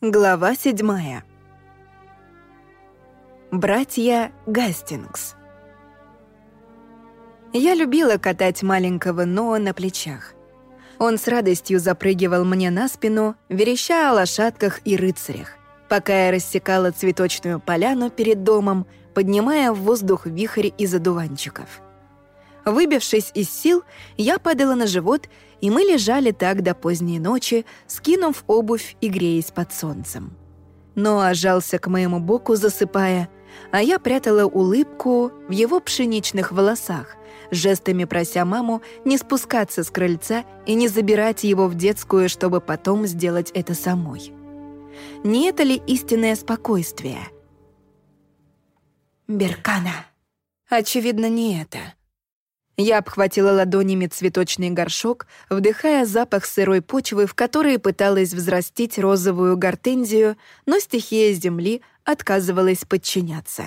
Глава седьмая. Братья Гастингс. Я любила катать маленького Ноа на плечах. Он с радостью запрыгивал мне на спину, вереща о лошадках и рыцарях, пока я рассекала цветочную поляну перед домом, поднимая в воздух вихрь из одуванчиков. Выбившись из сил, я падала на живот, и мы лежали так до поздней ночи, скинув обувь и греясь под солнцем. Ноа жался к моему боку, засыпая, а я прятала улыбку в его пшеничных волосах, жестами прося маму не спускаться с крыльца и не забирать его в детскую, чтобы потом сделать это самой. Не это ли истинное спокойствие? «Беркана!» Очевидно, не это. Я обхватила ладонями цветочный горшок, вдыхая запах сырой почвы, в которой пыталась взрастить розовую гортензию, но стихия земли отказывалась подчиняться.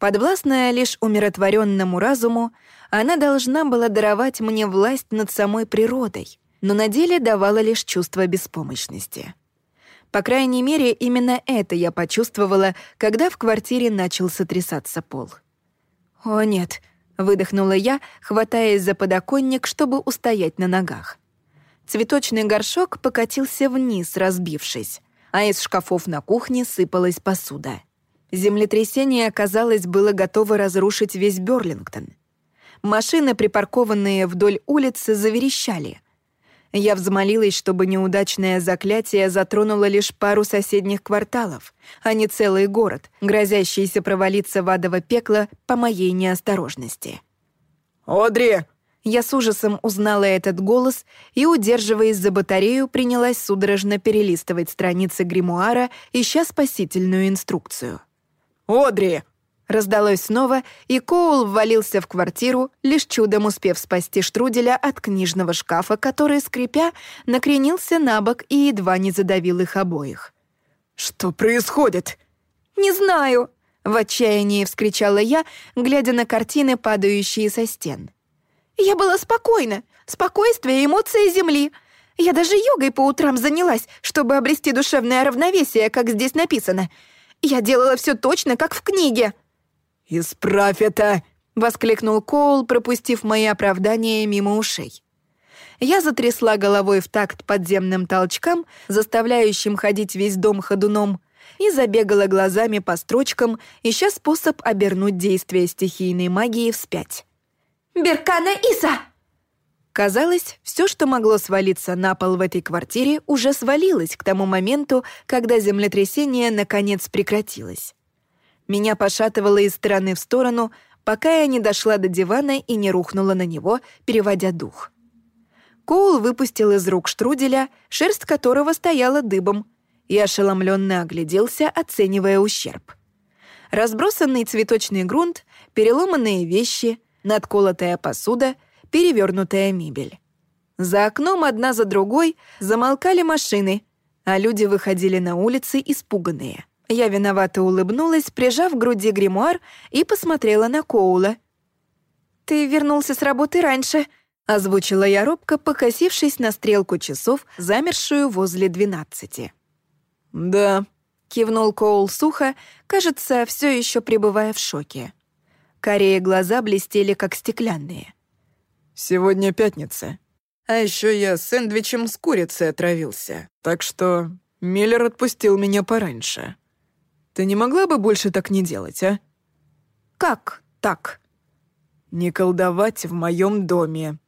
Подвластная лишь умиротворенному разуму, она должна была даровать мне власть над самой природой, но на деле давала лишь чувство беспомощности. По крайней мере, именно это я почувствовала, когда в квартире начал сотрясаться пол. «О, нет!» Выдохнула я, хватаясь за подоконник, чтобы устоять на ногах. Цветочный горшок покатился вниз, разбившись, а из шкафов на кухне сыпалась посуда. Землетрясение, казалось, было готово разрушить весь Берлингтон. Машины, припаркованные вдоль улицы, заверещали — я взмолилась, чтобы неудачное заклятие затронуло лишь пару соседних кварталов, а не целый город, грозящийся провалиться в адово пекло по моей неосторожности. «Одри!» Я с ужасом узнала этот голос и, удерживаясь за батарею, принялась судорожно перелистывать страницы гримуара, ища спасительную инструкцию. «Одри!» Раздалось снова, и Коул ввалился в квартиру, лишь чудом успев спасти штруделя от книжного шкафа, который, скрипя, накренился на бок и едва не задавил их обоих. «Что происходит?» «Не знаю!» — в отчаянии вскричала я, глядя на картины, падающие со стен. «Я была спокойна. Спокойствие — эмоции Земли. Я даже йогой по утрам занялась, чтобы обрести душевное равновесие, как здесь написано. Я делала все точно, как в книге». «Исправь это!» — воскликнул Коул, пропустив мои оправдания мимо ушей. Я затрясла головой в такт подземным толчкам, заставляющим ходить весь дом ходуном, и забегала глазами по строчкам, ища способ обернуть действие стихийной магии вспять. «Беркана Иса!» Казалось, все, что могло свалиться на пол в этой квартире, уже свалилось к тому моменту, когда землетрясение наконец прекратилось. Меня пошатывало из стороны в сторону, пока я не дошла до дивана и не рухнула на него, переводя дух. Коул выпустил из рук штруделя, шерсть которого стояла дыбом, и ошеломленно огляделся, оценивая ущерб. Разбросанный цветочный грунт, переломанные вещи, надколотая посуда, перевернутая мебель. За окном одна за другой замолкали машины, а люди выходили на улицы испуганные — я виновато улыбнулась, прижав к груди гримуар и посмотрела на Коула. «Ты вернулся с работы раньше», — озвучила я робко, покосившись на стрелку часов, замершую возле двенадцати. «Да», — кивнул Коул сухо, кажется, все еще пребывая в шоке. Карие глаза блестели, как стеклянные. «Сегодня пятница. А еще я сэндвичем с курицей отравился, так что Миллер отпустил меня пораньше». Ты не могла бы больше так не делать, а? Как так? Не колдовать в моем доме.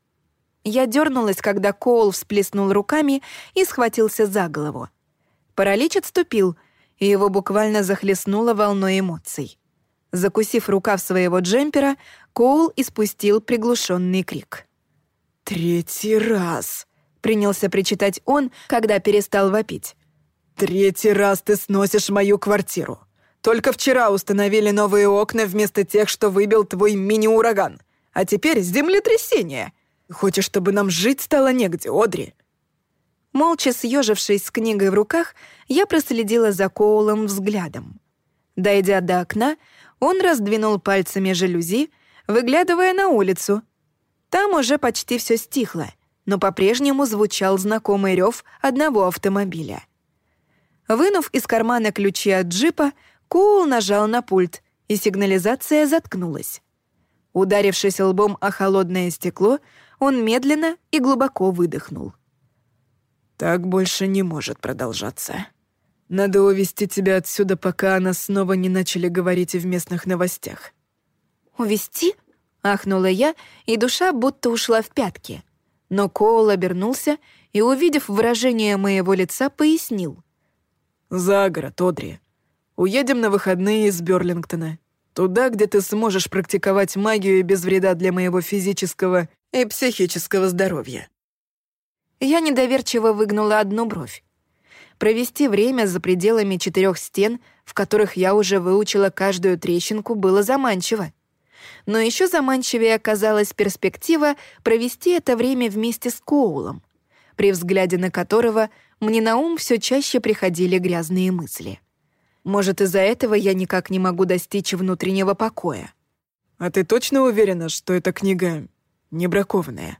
Я дернулась, когда Коул всплеснул руками и схватился за голову. Паралич отступил, и его буквально захлестнуло волной эмоций. Закусив рукав своего джемпера, Коул испустил приглушенный крик. «Третий раз!» — принялся причитать он, когда перестал вопить. «Третий раз ты сносишь мою квартиру. Только вчера установили новые окна вместо тех, что выбил твой мини-ураган. А теперь землетрясение. Хочешь, чтобы нам жить стало негде, Одри?» Молча съежившись с книгой в руках, я проследила за Коулом взглядом. Дойдя до окна, он раздвинул пальцами жалюзи, выглядывая на улицу. Там уже почти все стихло, но по-прежнему звучал знакомый рев одного автомобиля — Вынув из кармана ключи от джипа, Коул нажал на пульт, и сигнализация заткнулась. Ударившись лбом о холодное стекло, он медленно и глубоко выдохнул. «Так больше не может продолжаться. Надо увести тебя отсюда, пока она снова не начали говорить в местных новостях». «Увести?» — ахнула я, и душа будто ушла в пятки. Но Коул обернулся и, увидев выражение моего лица, пояснил. «За город, Одри. Уедем на выходные из Берлингтона. Туда, где ты сможешь практиковать магию без вреда для моего физического и психического здоровья». Я недоверчиво выгнула одну бровь. Провести время за пределами четырех стен, в которых я уже выучила каждую трещинку, было заманчиво. Но еще заманчивее оказалась перспектива провести это время вместе с Коулом, при взгляде на которого мне на ум все чаще приходили грязные мысли. Может, из-за этого я никак не могу достичь внутреннего покоя. «А ты точно уверена, что эта книга не бракованная?»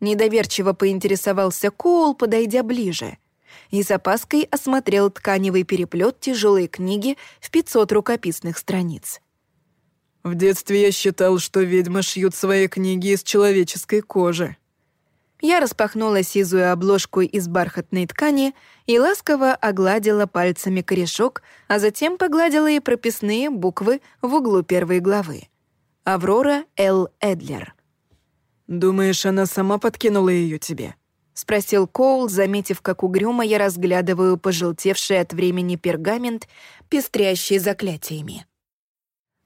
Недоверчиво поинтересовался Коул, подойдя ближе, и с опаской осмотрел тканевый переплет тяжелой книги в 500 рукописных страниц. «В детстве я считал, что ведьмы шьют свои книги из человеческой кожи», я распахнула сизую обложку из бархатной ткани и ласково огладила пальцами корешок, а затем погладила и прописные буквы в углу первой главы. Аврора Л. Эдлер. «Думаешь, она сама подкинула ее тебе?» — спросил Коул, заметив, как угрюмо я разглядываю пожелтевший от времени пергамент, пестрящий заклятиями.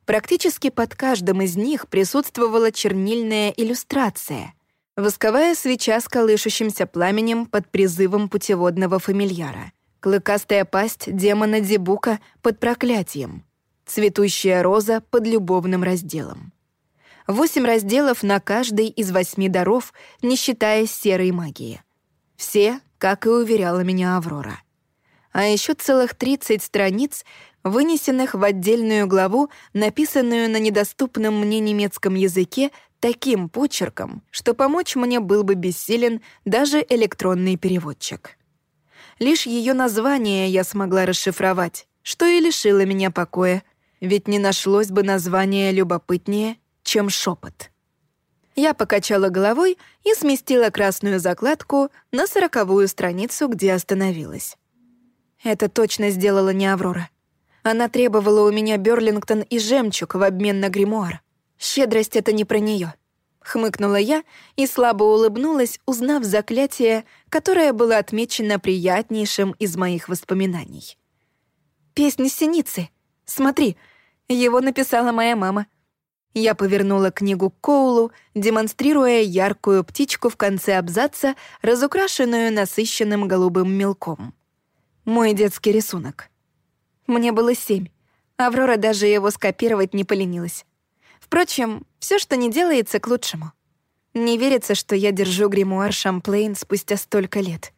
Практически под каждым из них присутствовала чернильная иллюстрация — Восковая свеча с колышущимся пламенем под призывом путеводного фамильяра. Клыкастая пасть демона Дебука под проклятием. Цветущая роза под любовным разделом. Восемь разделов на каждый из восьми даров, не считая серой магии. Все, как и уверяла меня Аврора. А еще целых 30 страниц, вынесенных в отдельную главу, написанную на недоступном мне немецком языке таким почерком, что помочь мне был бы бессилен даже электронный переводчик. Лишь ее название я смогла расшифровать, что и лишило меня покоя, ведь не нашлось бы названия любопытнее, чем шепот. Я покачала головой и сместила красную закладку на сороковую страницу, где остановилась. Это точно сделала не Аврора. Она требовала у меня Берлингтон и жемчуг в обмен на гримуар. Щедрость — это не про нее. Хмыкнула я и слабо улыбнулась, узнав заклятие, которое было отмечено приятнейшим из моих воспоминаний. «Песня синицы. Смотри, его написала моя мама». Я повернула книгу к Коулу, демонстрируя яркую птичку в конце абзаца, разукрашенную насыщенным голубым мелком. Мой детский рисунок. Мне было семь. Аврора даже его скопировать не поленилась. Впрочем, все, что не делается, к лучшему. Не верится, что я держу гримуар Шамплейн спустя столько лет.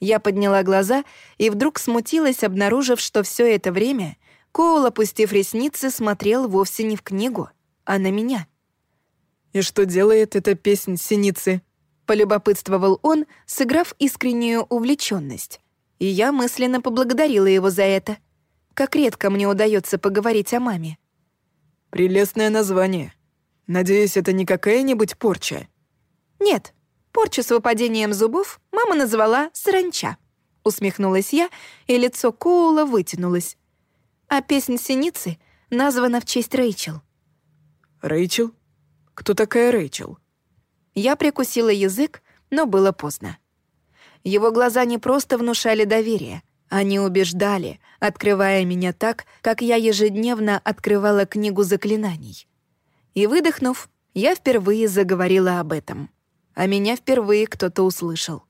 Я подняла глаза и вдруг смутилась, обнаружив, что все это время Коул, опустив ресницы, смотрел вовсе не в книгу, а на меня. «И что делает эта песнь синицы?» — полюбопытствовал он, сыграв искреннюю увлеченность. И я мысленно поблагодарила его за это. Как редко мне удается поговорить о маме. Прелестное название. Надеюсь, это не какая-нибудь порча?» «Нет, порчу с выпадением зубов мама назвала «саранча». Усмехнулась я, и лицо Коула вытянулось. А песнь «Синицы» названа в честь Рэйчел. «Рэйчел? Кто такая Рэйчел?» Я прикусила язык, но было поздно. Его глаза не просто внушали доверие — они убеждали, открывая меня так, как я ежедневно открывала книгу заклинаний. И выдохнув, я впервые заговорила об этом. А меня впервые кто-то услышал.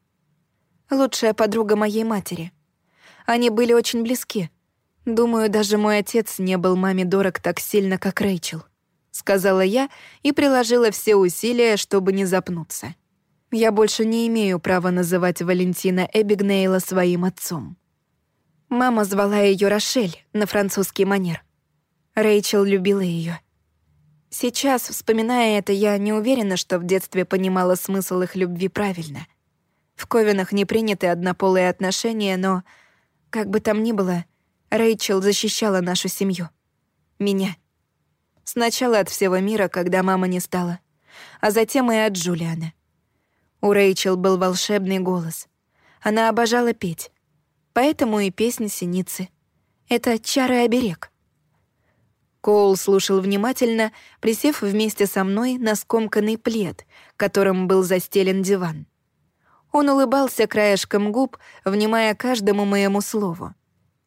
Лучшая подруга моей матери. Они были очень близки. Думаю, даже мой отец не был маме дорог так сильно, как Рэйчел. Сказала я и приложила все усилия, чтобы не запнуться. Я больше не имею права называть Валентина Эбигнейла своим отцом. Мама звала ее Рошель на французский манер. Рэйчел любила ее. Сейчас, вспоминая это, я не уверена, что в детстве понимала смысл их любви правильно. В Ковенах не приняты однополые отношения, но Как бы там ни было, Рэйчел защищала нашу семью. Меня. Сначала от всего мира, когда мама не стала, а затем и от Джулиана. У Рэйчел был волшебный голос. Она обожала петь. Поэтому и песня «Синицы». Это чары-оберег. Коул слушал внимательно, присев вместе со мной на скомканный плед, которым был застелен диван. Он улыбался краешком губ, внимая каждому моему слову.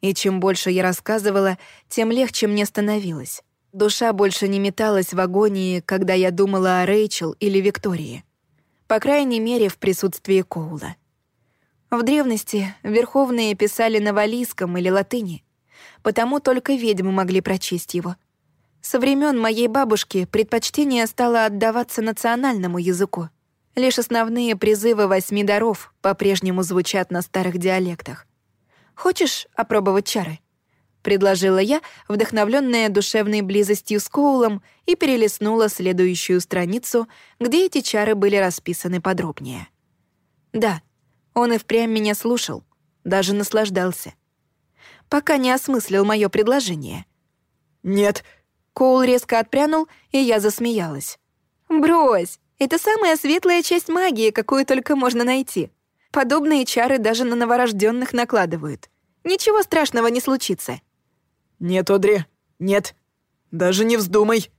И чем больше я рассказывала, тем легче мне становилось. Душа больше не металась в агонии, когда я думала о Рэйчел или Виктории. По крайней мере, в присутствии Коула. В древности верховные писали на валийском или латыни, потому только ведьмы могли прочесть его — со времен моей бабушки предпочтение стало отдаваться национальному языку. Лишь основные призывы восьми даров по-прежнему звучат на старых диалектах. «Хочешь опробовать чары?» — предложила я, вдохновленная душевной близостью с Коулом, и перелистнула следующую страницу, где эти чары были расписаны подробнее. Да, он и впрямь меня слушал, даже наслаждался. Пока не осмыслил мое предложение. «Нет, Коул резко отпрянул, и я засмеялась. «Брось! Это самая светлая часть магии, какую только можно найти. Подобные чары даже на новорожденных накладывают. Ничего страшного не случится». «Нет, Одри, нет. Даже не вздумай».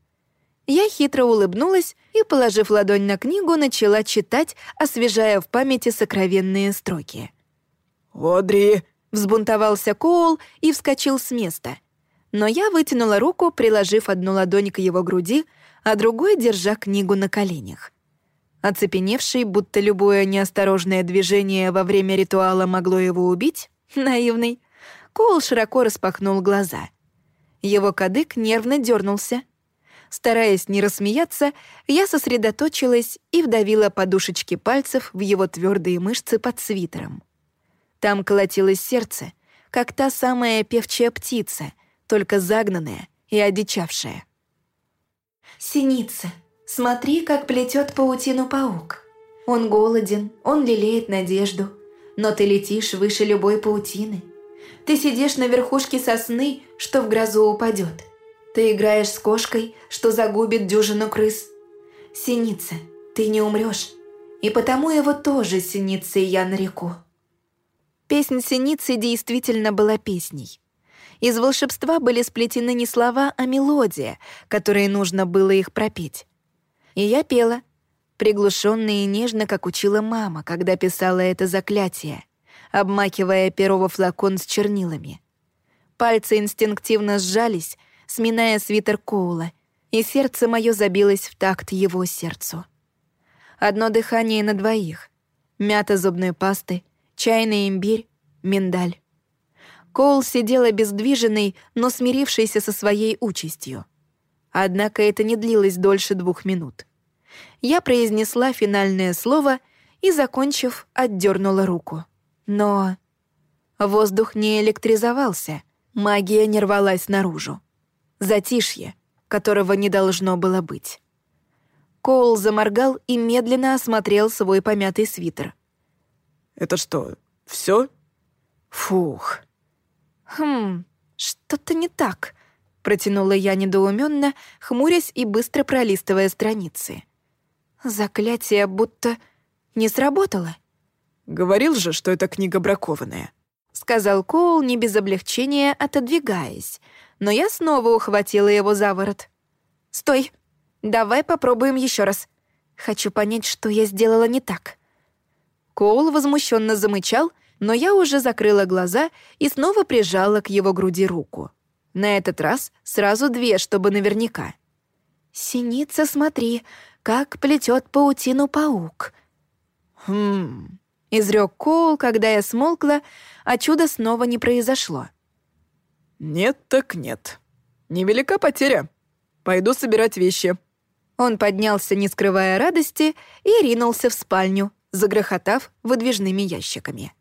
Я хитро улыбнулась и, положив ладонь на книгу, начала читать, освежая в памяти сокровенные строки. «Одри!» — взбунтовался Коул и вскочил с места — но я вытянула руку, приложив одну ладонь к его груди, а другой держа книгу на коленях. Оцепеневший, будто любое неосторожное движение во время ритуала могло его убить, наивный, Коул широко распахнул глаза. Его кадык нервно дернулся. Стараясь не рассмеяться, я сосредоточилась и вдавила подушечки пальцев в его твердые мышцы под свитером. Там колотилось сердце, как та самая певчая птица — только загнанная и одичавшая. «Синица, смотри, как плетет паутину паук. Он голоден, он лелеет надежду, но ты летишь выше любой паутины. Ты сидишь на верхушке сосны, что в грозу упадет. Ты играешь с кошкой, что загубит дюжину крыс. Синица, ты не умрешь, и потому его тоже синицей я нареку». Песнь синицы действительно была песней. Из волшебства были сплетены не слова, а мелодия, которые нужно было их пропеть. И я пела, приглушенно и нежно, как учила мама, когда писала это заклятие, обмакивая перо во флакон с чернилами. Пальцы инстинктивно сжались, сминая свитер Коула, и сердце мое забилось в такт его сердцу. Одно дыхание на двоих. Мята зубной пасты, чайный имбирь, миндаль. Коул сидел обездвиженный, но смирившийся со своей участью. Однако это не длилось дольше двух минут. Я произнесла финальное слово и, закончив, отдернула руку. Но воздух не электризовался, магия не рвалась наружу. Затишье, которого не должно было быть. Коул заморгал и медленно осмотрел свой помятый свитер. «Это что, все? Фух. «Хм, что-то не так», — протянула я недоуменно, хмурясь и быстро пролистывая страницы. Заклятие будто не сработало. «Говорил же, что эта книга бракованная», — сказал Коул не без облегчения, отодвигаясь, но я снова ухватила его за ворот. «Стой! Давай попробуем еще раз. Хочу понять, что я сделала не так». Коул возмущенно замычал — но я уже закрыла глаза и снова прижала к его груди руку. На этот раз сразу две, чтобы наверняка. «Синица, смотри, как плетет паутину паук». «Хм...» — изрек Коул, когда я смолкла, а чудо снова не произошло. «Нет так нет. Невелика потеря. Пойду собирать вещи». Он поднялся, не скрывая радости, и ринулся в спальню, загрохотав выдвижными ящиками.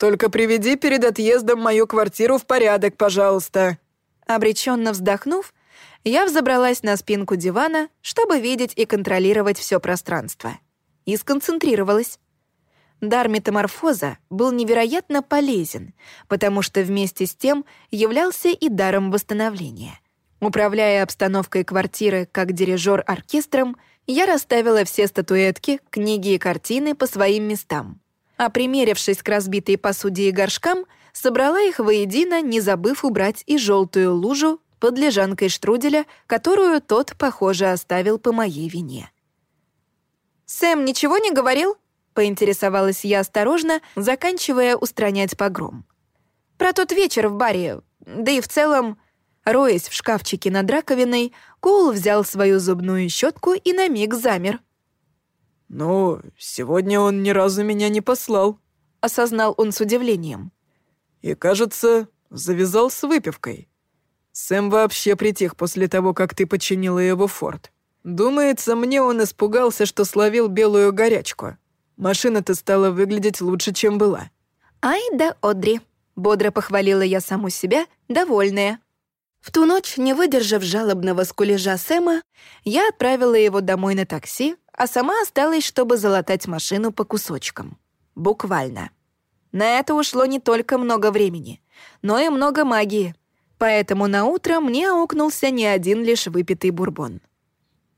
Только приведи перед отъездом мою квартиру в порядок, пожалуйста». Обреченно вздохнув, я взобралась на спинку дивана, чтобы видеть и контролировать все пространство. И сконцентрировалась. Дар метаморфоза был невероятно полезен, потому что вместе с тем являлся и даром восстановления. Управляя обстановкой квартиры как дирижер оркестром, я расставила все статуэтки, книги и картины по своим местам. А примерившись к разбитой посуде и горшкам, собрала их воедино, не забыв убрать и желтую лужу под лежанкой штруделя, которую тот, похоже, оставил по моей вине. «Сэм ничего не говорил?» — поинтересовалась я осторожно, заканчивая устранять погром. «Про тот вечер в баре, да и в целом...» Роясь в шкафчике над раковиной, Коул взял свою зубную щетку и на миг замер. «Ну, сегодня он ни разу меня не послал», — осознал он с удивлением. «И, кажется, завязал с выпивкой. Сэм вообще притих после того, как ты починила его форт. Думается, мне он испугался, что словил белую горячку. Машина-то стала выглядеть лучше, чем была». «Ай да Одри», — бодро похвалила я саму себя, довольная. В ту ночь, не выдержав жалобного скулежа Сэма, я отправила его домой на такси, а сама осталась, чтобы залатать машину по кусочкам. Буквально. На это ушло не только много времени, но и много магии, поэтому на утро мне аукнулся не один лишь выпитый бурбон.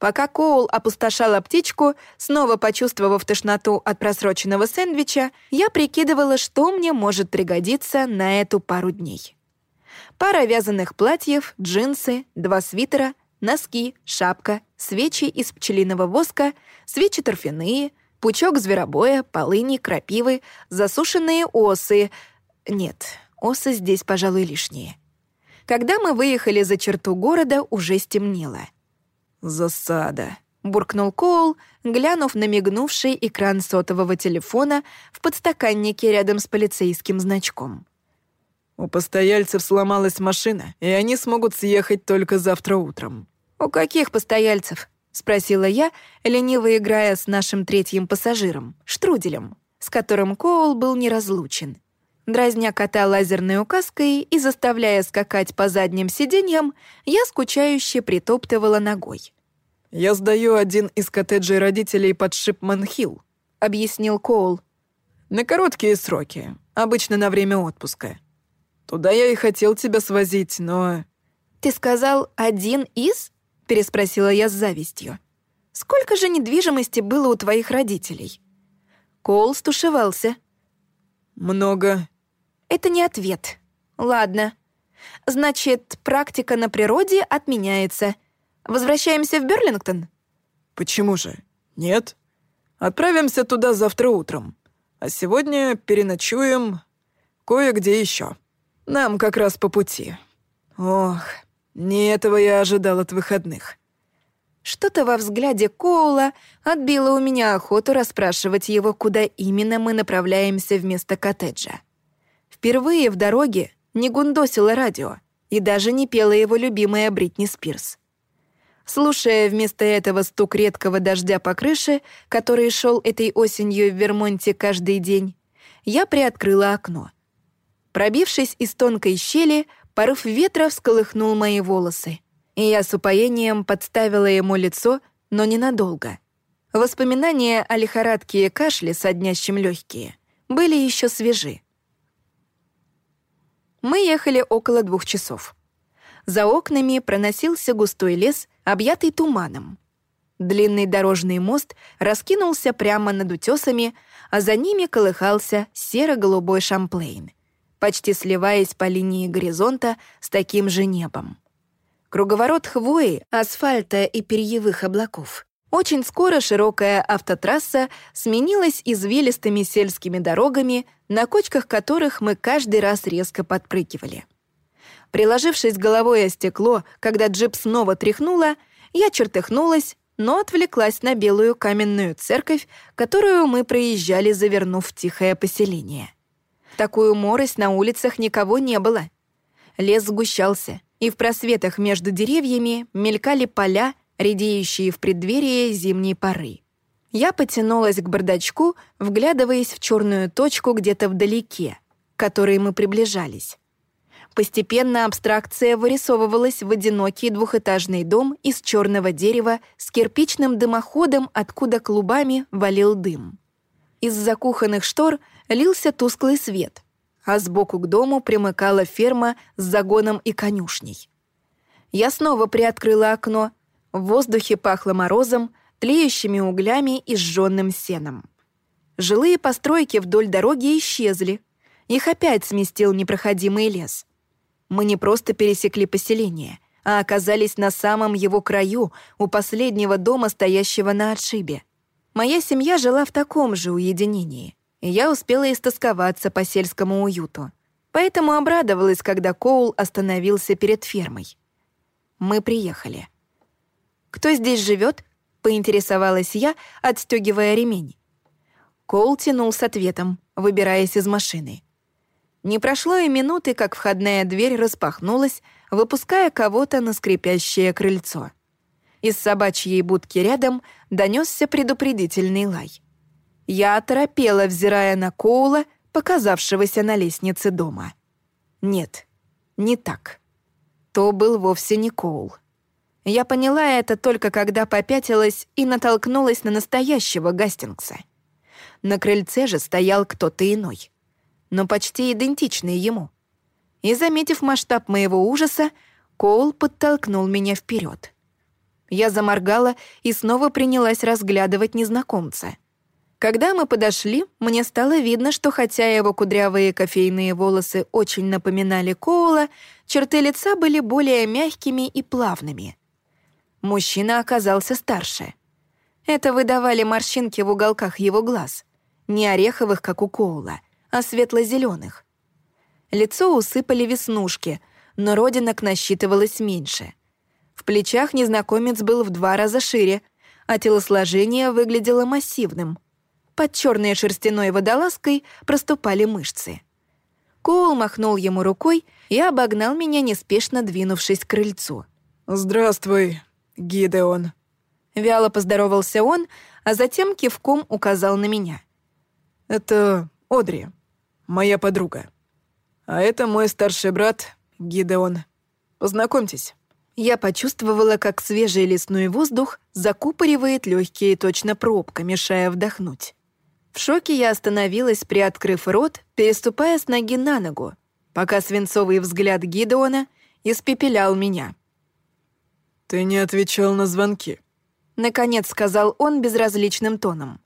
Пока Коул опустошал аптечку, снова почувствовав тошноту от просроченного сэндвича, я прикидывала, что мне может пригодиться на эту пару дней пара вязаных платьев, джинсы, два свитера, носки, шапка, свечи из пчелиного воска, свечи торфяные, пучок зверобоя, полыни, крапивы, засушенные осы. Нет, осы здесь, пожалуй, лишние. Когда мы выехали за черту города, уже стемнело. «Засада», — буркнул Коул, глянув на мигнувший экран сотового телефона в подстаканнике рядом с полицейским значком. У постояльцев сломалась машина, и они смогут съехать только завтра утром». «У каких постояльцев?» — спросила я, лениво играя с нашим третьим пассажиром, Штруделем, с которым Коул был неразлучен. Дразня кота лазерной указкой и заставляя скакать по задним сиденьям, я скучающе притоптывала ногой. «Я сдаю один из коттеджей родителей под Шипман-Хилл», — объяснил Коул. «На короткие сроки, обычно на время отпуска. Туда я и хотел тебя свозить, но...» «Ты сказал «один из»?» — переспросила я с завистью. «Сколько же недвижимости было у твоих родителей?» Коул стушевался. «Много». «Это не ответ. Ладно. Значит, практика на природе отменяется. Возвращаемся в Берлингтон?» «Почему же? Нет. Отправимся туда завтра утром. А сегодня переночуем кое-где еще». Нам как раз по пути. Ох, не этого я ожидал от выходных. Что-то во взгляде Коула отбило у меня охоту расспрашивать его, куда именно мы направляемся вместо коттеджа. Впервые в дороге не гундосило радио и даже не пела его любимая Бритни Спирс. Слушая вместо этого стук редкого дождя по крыше, который шел этой осенью в Вермонте каждый день, я приоткрыла окно — Пробившись из тонкой щели, порыв ветра всколыхнул мои волосы, и я с упоением подставила ему лицо, но ненадолго. Воспоминания о лихорадке и кашле, соднящем легкие, были еще свежи. Мы ехали около двух часов. За окнами проносился густой лес, объятый туманом. Длинный дорожный мост раскинулся прямо над утесами, а за ними колыхался серо-голубой шамплейн — почти сливаясь по линии горизонта с таким же небом. Круговорот хвои, асфальта и перьевых облаков. Очень скоро широкая автотрасса сменилась извилистыми сельскими дорогами, на кочках которых мы каждый раз резко подпрыгивали. Приложившись головой о стекло, когда джип снова тряхнула, я чертыхнулась, но отвлеклась на белую каменную церковь, которую мы проезжали, завернув в тихое поселение. Такую морось на улицах никого не было. Лес сгущался, и в просветах между деревьями мелькали поля, редеющие в преддверии зимней поры. Я потянулась к бардачку, вглядываясь в черную точку где-то вдалеке, к которой мы приближались. Постепенно абстракция вырисовывалась в одинокий двухэтажный дом из черного дерева с кирпичным дымоходом, откуда клубами валил дым. Из-за кухонных штор лился тусклый свет, а сбоку к дому примыкала ферма с загоном и конюшней. Я снова приоткрыла окно. В воздухе пахло морозом, тлеющими углями и сжённым сеном. Жилые постройки вдоль дороги исчезли. Их опять сместил непроходимый лес. Мы не просто пересекли поселение, а оказались на самом его краю, у последнего дома, стоящего на отшибе. Моя семья жила в таком же уединении, и я успела истосковаться по сельскому уюту. Поэтому обрадовалась, когда Коул остановился перед фермой. Мы приехали. «Кто здесь живет? поинтересовалась я, отстегивая ремень. Коул тянул с ответом, выбираясь из машины. Не прошло и минуты, как входная дверь распахнулась, выпуская кого-то на скрипящее крыльцо. Из собачьей будки рядом донесся предупредительный лай. Я оторопела, взирая на Коула, показавшегося на лестнице дома. Нет, не так. То был вовсе не Коул. Я поняла это только когда попятилась и натолкнулась на настоящего Гастингса. На крыльце же стоял кто-то иной, но почти идентичный ему — и, заметив масштаб моего ужаса, Коул подтолкнул меня вперед. Я заморгала и снова принялась разглядывать незнакомца. Когда мы подошли, мне стало видно, что хотя его кудрявые кофейные волосы очень напоминали Коула, черты лица были более мягкими и плавными. Мужчина оказался старше. Это выдавали морщинки в уголках его глаз, не ореховых, как у Коула, а светло-зеленых — Лицо усыпали веснушки, но родинок насчитывалось меньше. В плечах незнакомец был в два раза шире, а телосложение выглядело массивным. Под черной шерстяной водолазкой проступали мышцы. Коул махнул ему рукой и обогнал меня, неспешно двинувшись к крыльцу. «Здравствуй, Гидеон». Вяло поздоровался он, а затем кивком указал на меня. «Это Одри, моя подруга». А это мой старший брат Гидеон. Познакомьтесь». Я почувствовала, как свежий лесной воздух закупоривает легкие точно пробка, мешая вдохнуть. В шоке я остановилась, приоткрыв рот, переступая с ноги на ногу, пока свинцовый взгляд Гидеона испепелял меня. «Ты не отвечал на звонки», — наконец сказал он безразличным тоном.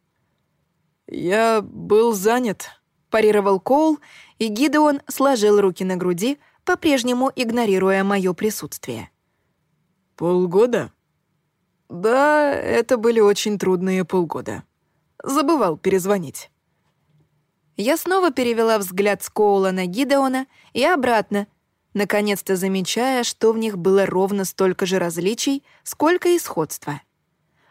«Я был занят», — парировал Коул и Гидеон сложил руки на груди, по-прежнему игнорируя мое присутствие. «Полгода?» «Да, это были очень трудные полгода. Забывал перезвонить». Я снова перевела взгляд с Коула на Гидеона и обратно, наконец-то замечая, что в них было ровно столько же различий, сколько и сходства.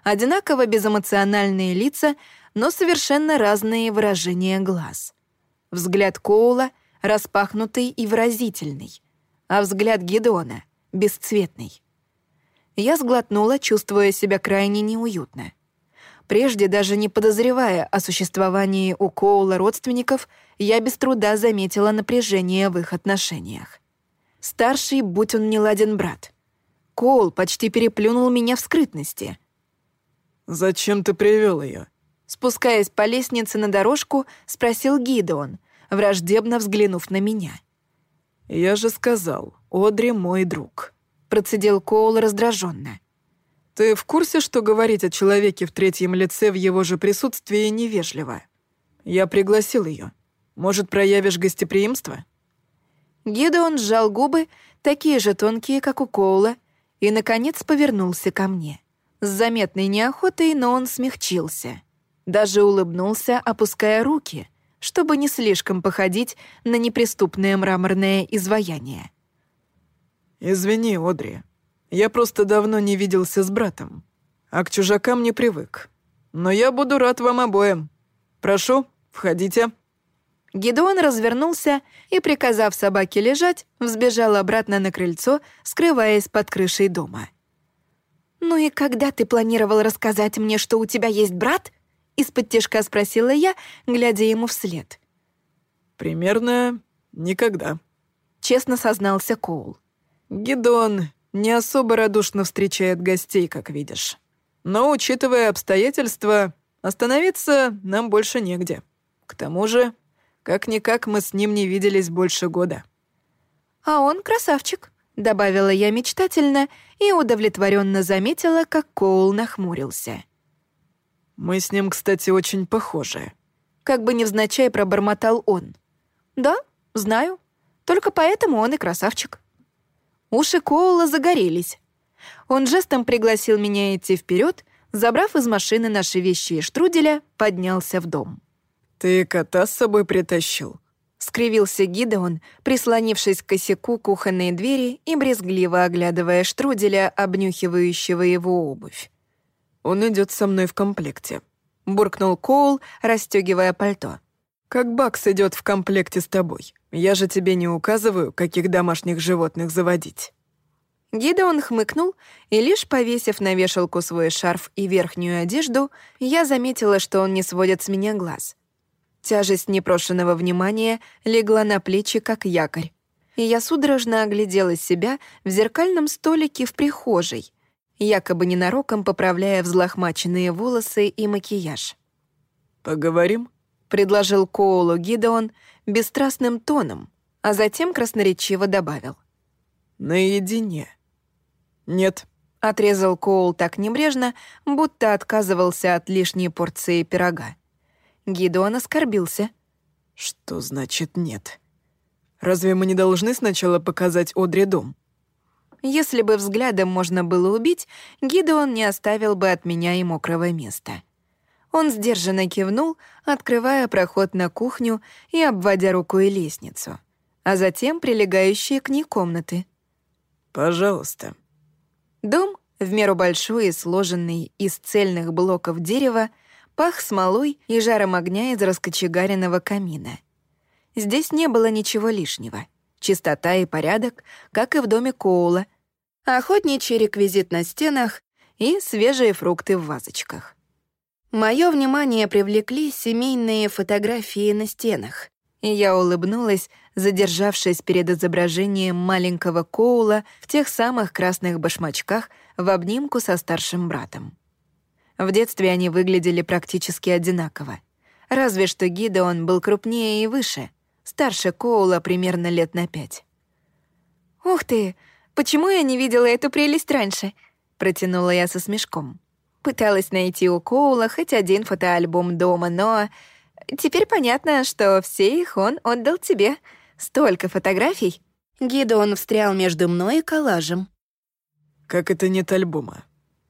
Одинаково безэмоциональные лица, но совершенно разные выражения глаз. Взгляд Коула распахнутый и выразительный, а взгляд Гедона бесцветный. Я сглотнула, чувствуя себя крайне неуютно. Прежде даже не подозревая о существовании у Коула родственников, я без труда заметила напряжение в их отношениях. Старший, будь он не ладен брат. Коул почти переплюнул меня в скрытности. «Зачем ты привел ее? Спускаясь по лестнице на дорожку, спросил Гидеон, враждебно взглянув на меня. «Я же сказал, Одри мой друг», — процедил Коул раздраженно. «Ты в курсе, что говорить о человеке в третьем лице в его же присутствии невежливо? Я пригласил ее. Может, проявишь гостеприимство?» Гидеон сжал губы, такие же тонкие, как у Коула, и, наконец, повернулся ко мне. С заметной неохотой, но он смягчился. Даже улыбнулся, опуская руки — чтобы не слишком походить на неприступное мраморное изваяние. «Извини, Одри, я просто давно не виделся с братом, а к чужакам не привык. Но я буду рад вам обоим. Прошу, входите». Гедеон развернулся и, приказав собаке лежать, взбежал обратно на крыльцо, скрываясь под крышей дома. «Ну и когда ты планировал рассказать мне, что у тебя есть брат?» Из-под тяжка спросила я, глядя ему вслед. «Примерно никогда», — честно сознался Коул. «Гидон не особо радушно встречает гостей, как видишь. Но, учитывая обстоятельства, Остановиться нам больше негде. К тому же, как-никак мы с ним не виделись больше года». «А он красавчик», — добавила я мечтательно и удовлетворенно заметила, как Коул нахмурился. «Мы с ним, кстати, очень похожи», — как бы невзначай пробормотал он. «Да, знаю. Только поэтому он и красавчик». Уши Коула загорелись. Он жестом пригласил меня идти вперед, забрав из машины наши вещи и штруделя, поднялся в дом. «Ты кота с собой притащил?» — скривился Гидеон, прислонившись к косяку кухонной двери и брезгливо оглядывая штруделя, обнюхивающего его обувь. «Он идет со мной в комплекте», — буркнул Коул, расстегивая пальто. «Как Бакс идет в комплекте с тобой? Я же тебе не указываю, каких домашних животных заводить». Гидеон хмыкнул, и лишь повесив на вешалку свой шарф и верхнюю одежду, я заметила, что он не сводит с меня глаз — Тяжесть непрошенного внимания легла на плечи, как якорь. И я судорожно оглядела себя в зеркальном столике в прихожей, якобы ненароком поправляя взлохмаченные волосы и макияж. «Поговорим?» — предложил Коулу Гидеон бесстрастным тоном, а затем красноречиво добавил. «Наедине». «Нет», — отрезал Коул так небрежно, будто отказывался от лишней порции пирога. Гидеон оскорбился. «Что значит нет? Разве мы не должны сначала показать Одри дом?» Если бы взглядом можно было убить, Гидеон не оставил бы от меня и мокрого места. Он сдержанно кивнул, открывая проход на кухню и обводя рукой лестницу, а затем прилегающие к ней комнаты. «Пожалуйста». Дом, в меру большой и сложенный из цельных блоков дерева, пах смолой и жаром огня из раскочегаренного камина. Здесь не было ничего лишнего. Чистота и порядок, как и в доме Коула. Охотничий реквизит на стенах и свежие фрукты в вазочках. Моё внимание привлекли семейные фотографии на стенах, и я улыбнулась, задержавшись перед изображением маленького Коула в тех самых красных башмачках в обнимку со старшим братом. В детстве они выглядели практически одинаково. Разве что Гидеон был крупнее и выше, старше Коула примерно лет на пять. «Ух ты! Почему я не видела эту прелесть раньше?» — протянула я со смешком. Пыталась найти у Коула хоть один фотоальбом дома, но... Теперь понятно, что все их он отдал тебе. Столько фотографий. Гидеон встрял между мной и коллажем. «Как это нет альбома?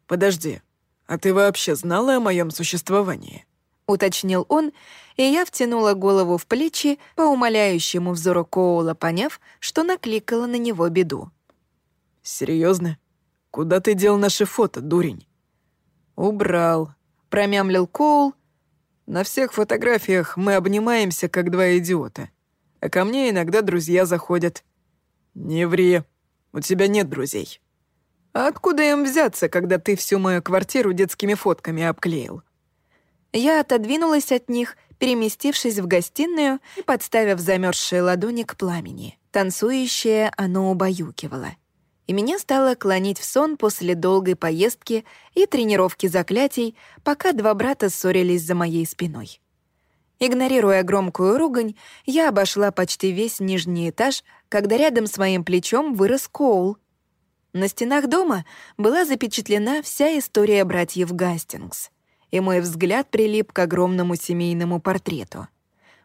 Подожди, «А ты вообще знала о моем существовании?» — уточнил он, и я втянула голову в плечи по умоляющему взору Коула, поняв, что накликала на него беду. Серьезно? Куда ты дел наши фото, дурень?» «Убрал», — промямлил Коул. «На всех фотографиях мы обнимаемся, как два идиота. А ко мне иногда друзья заходят». «Не ври, у тебя нет друзей». А откуда им взяться, когда ты всю мою квартиру детскими фотками обклеил? Я отодвинулась от них, переместившись в гостиную и подставив замерзшие ладони к пламени. Танцующее оно убаюкивало. И меня стало клонить в сон после долгой поездки и тренировки заклятий, пока два брата ссорились за моей спиной. Игнорируя громкую ругань, я обошла почти весь нижний этаж, когда рядом с моим плечом вырос Коул — на стенах дома была запечатлена вся история братьев Гастингс, и мой взгляд прилип к огромному семейному портрету.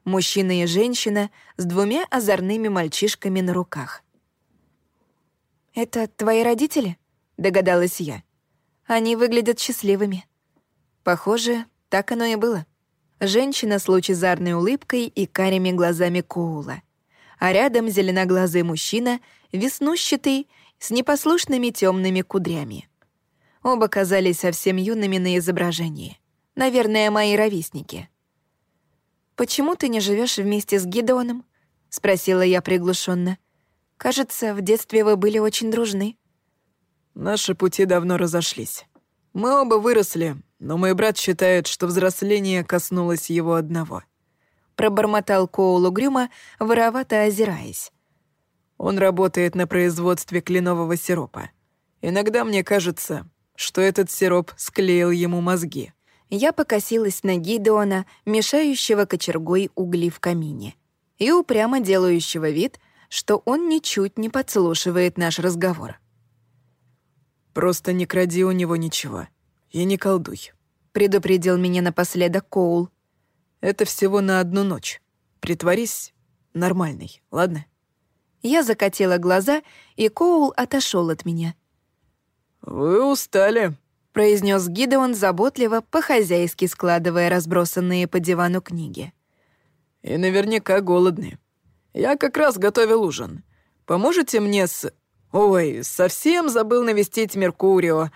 Мужчина и женщина с двумя озорными мальчишками на руках. «Это твои родители?» — догадалась я. «Они выглядят счастливыми». Похоже, так оно и было. Женщина с лучезарной улыбкой и карими глазами Коула. А рядом зеленоглазый мужчина, веснущатый с непослушными темными кудрями. Оба казались совсем юными на изображении. Наверное, мои ровесники. «Почему ты не живешь вместе с Гидеоном?» — спросила я приглушенно. «Кажется, в детстве вы были очень дружны». «Наши пути давно разошлись. Мы оба выросли, но мой брат считает, что взросление коснулось его одного». Пробормотал Коул угрюмо, воровато озираясь. Он работает на производстве кленового сиропа. Иногда мне кажется, что этот сироп склеил ему мозги. Я покосилась на Гидеона, мешающего кочергой угли в камине, и упрямо делающего вид, что он ничуть не подслушивает наш разговор. «Просто не кради у него ничего и не колдуй», — предупредил меня напоследок Коул. «Это всего на одну ночь. Притворись нормальной, ладно?» Я закатила глаза, и Коул отошел от меня. «Вы устали», — произнес Гидеон заботливо, по-хозяйски складывая разбросанные по дивану книги. «И наверняка голодны. Я как раз готовил ужин. Поможете мне с... Ой, совсем забыл навестить Меркурио».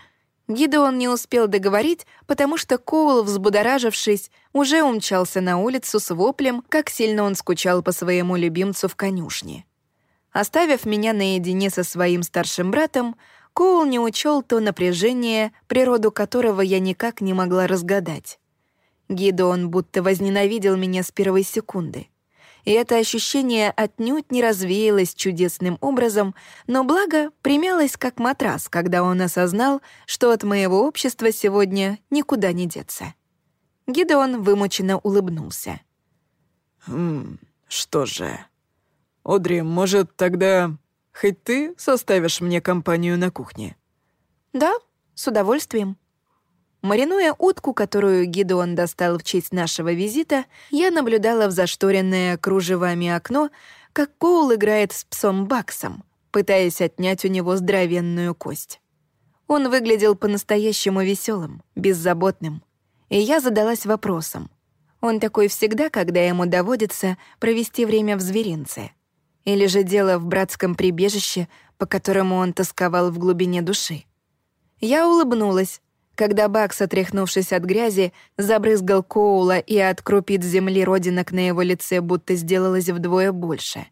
Гидеон не успел договорить, потому что Коул, взбудоражившись, уже умчался на улицу с воплем, как сильно он скучал по своему любимцу в конюшне. Оставив меня наедине со своим старшим братом, Коул не учел то напряжение, природу которого я никак не могла разгадать. Гидеон будто возненавидел меня с первой секунды. И это ощущение отнюдь не развеялось чудесным образом, но благо примялось как матрас, когда он осознал, что от моего общества сегодня никуда не деться. Гидеон вымученно улыбнулся. «Хм, что же...» «Одри, может, тогда хоть ты составишь мне компанию на кухне?» «Да, с удовольствием». Маринуя утку, которую Гидеон достал в честь нашего визита, я наблюдала в зашторенное кружевами окно, как Коул играет с псом Баксом, пытаясь отнять у него здоровенную кость. Он выглядел по-настоящему веселым, беззаботным. И я задалась вопросом. Он такой всегда, когда ему доводится провести время в зверинце — или же дело в братском прибежище, по которому он тосковал в глубине души? Я улыбнулась, когда Бакс, отряхнувшись от грязи, забрызгал Коула и от крупиц земли родинок на его лице будто сделалось вдвое больше.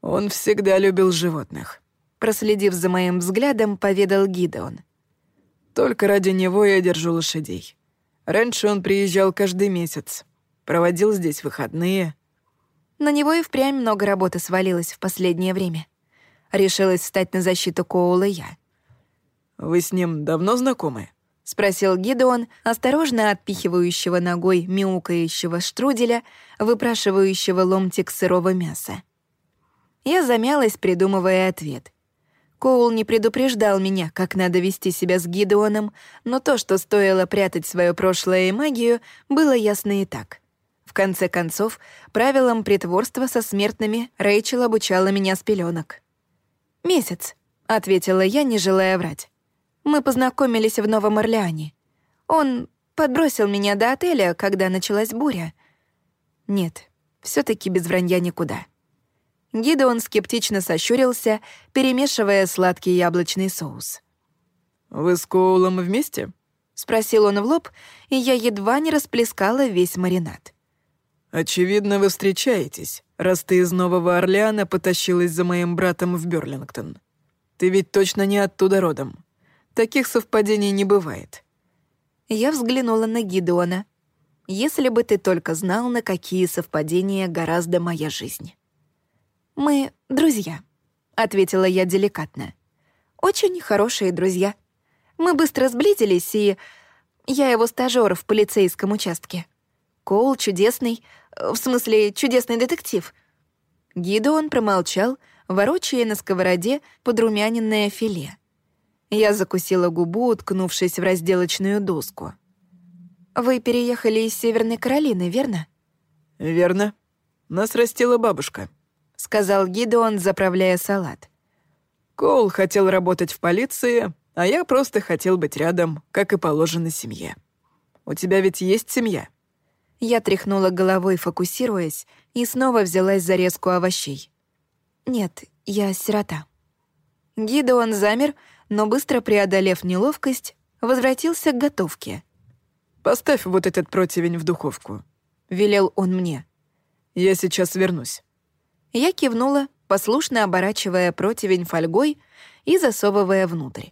«Он всегда любил животных», — проследив за моим взглядом, поведал Гидеон. «Только ради него я держу лошадей. Раньше он приезжал каждый месяц, проводил здесь выходные, на него и впрямь много работы свалилось в последнее время. Решилась встать на защиту Коула я. «Вы с ним давно знакомы?» — спросил Гидеон, осторожно отпихивающего ногой мяукающего штруделя, выпрашивающего ломтик сырого мяса. Я замялась, придумывая ответ. Коул не предупреждал меня, как надо вести себя с Гидеоном, но то, что стоило прятать свое прошлое и магию, было ясно и так. В конце концов, правилам притворства со смертными Рэйчел обучала меня с пеленок. «Месяц», — ответила я, не желая врать. «Мы познакомились в Новом Орлеане. Он подбросил меня до отеля, когда началась буря. Нет, все таки без вранья никуда». Гидеон скептично сощурился, перемешивая сладкий яблочный соус. «Вы с Коулом вместе?» — спросил он в лоб, и я едва не расплескала весь маринад. «Очевидно, вы встречаетесь, раз ты из Нового Орлеана потащилась за моим братом в Берлингтон. Ты ведь точно не оттуда родом. Таких совпадений не бывает». Я взглянула на Гидеона. «Если бы ты только знал, на какие совпадения гораздо моя жизнь». «Мы друзья», — ответила я деликатно. «Очень хорошие друзья. Мы быстро сблизились, и я его стажёр в полицейском участке. Коул чудесный, в смысле, чудесный детектив». Гидеон промолчал, ворочая на сковороде подрумяненное филе. Я закусила губу, уткнувшись в разделочную доску. «Вы переехали из Северной Каролины, верно?» «Верно. Нас растила бабушка», — сказал Гидеон, заправляя салат. Коул хотел работать в полиции, а я просто хотел быть рядом, как и положено семье. У тебя ведь есть семья?» Я тряхнула головой, фокусируясь, и снова взялась за резку овощей. «Нет, я сирота». Гидеон замер, но быстро преодолев неловкость, возвратился к готовке. «Поставь вот этот противень в духовку», — велел он мне. «Я сейчас вернусь». Я кивнула, послушно оборачивая противень фольгой и засовывая внутрь.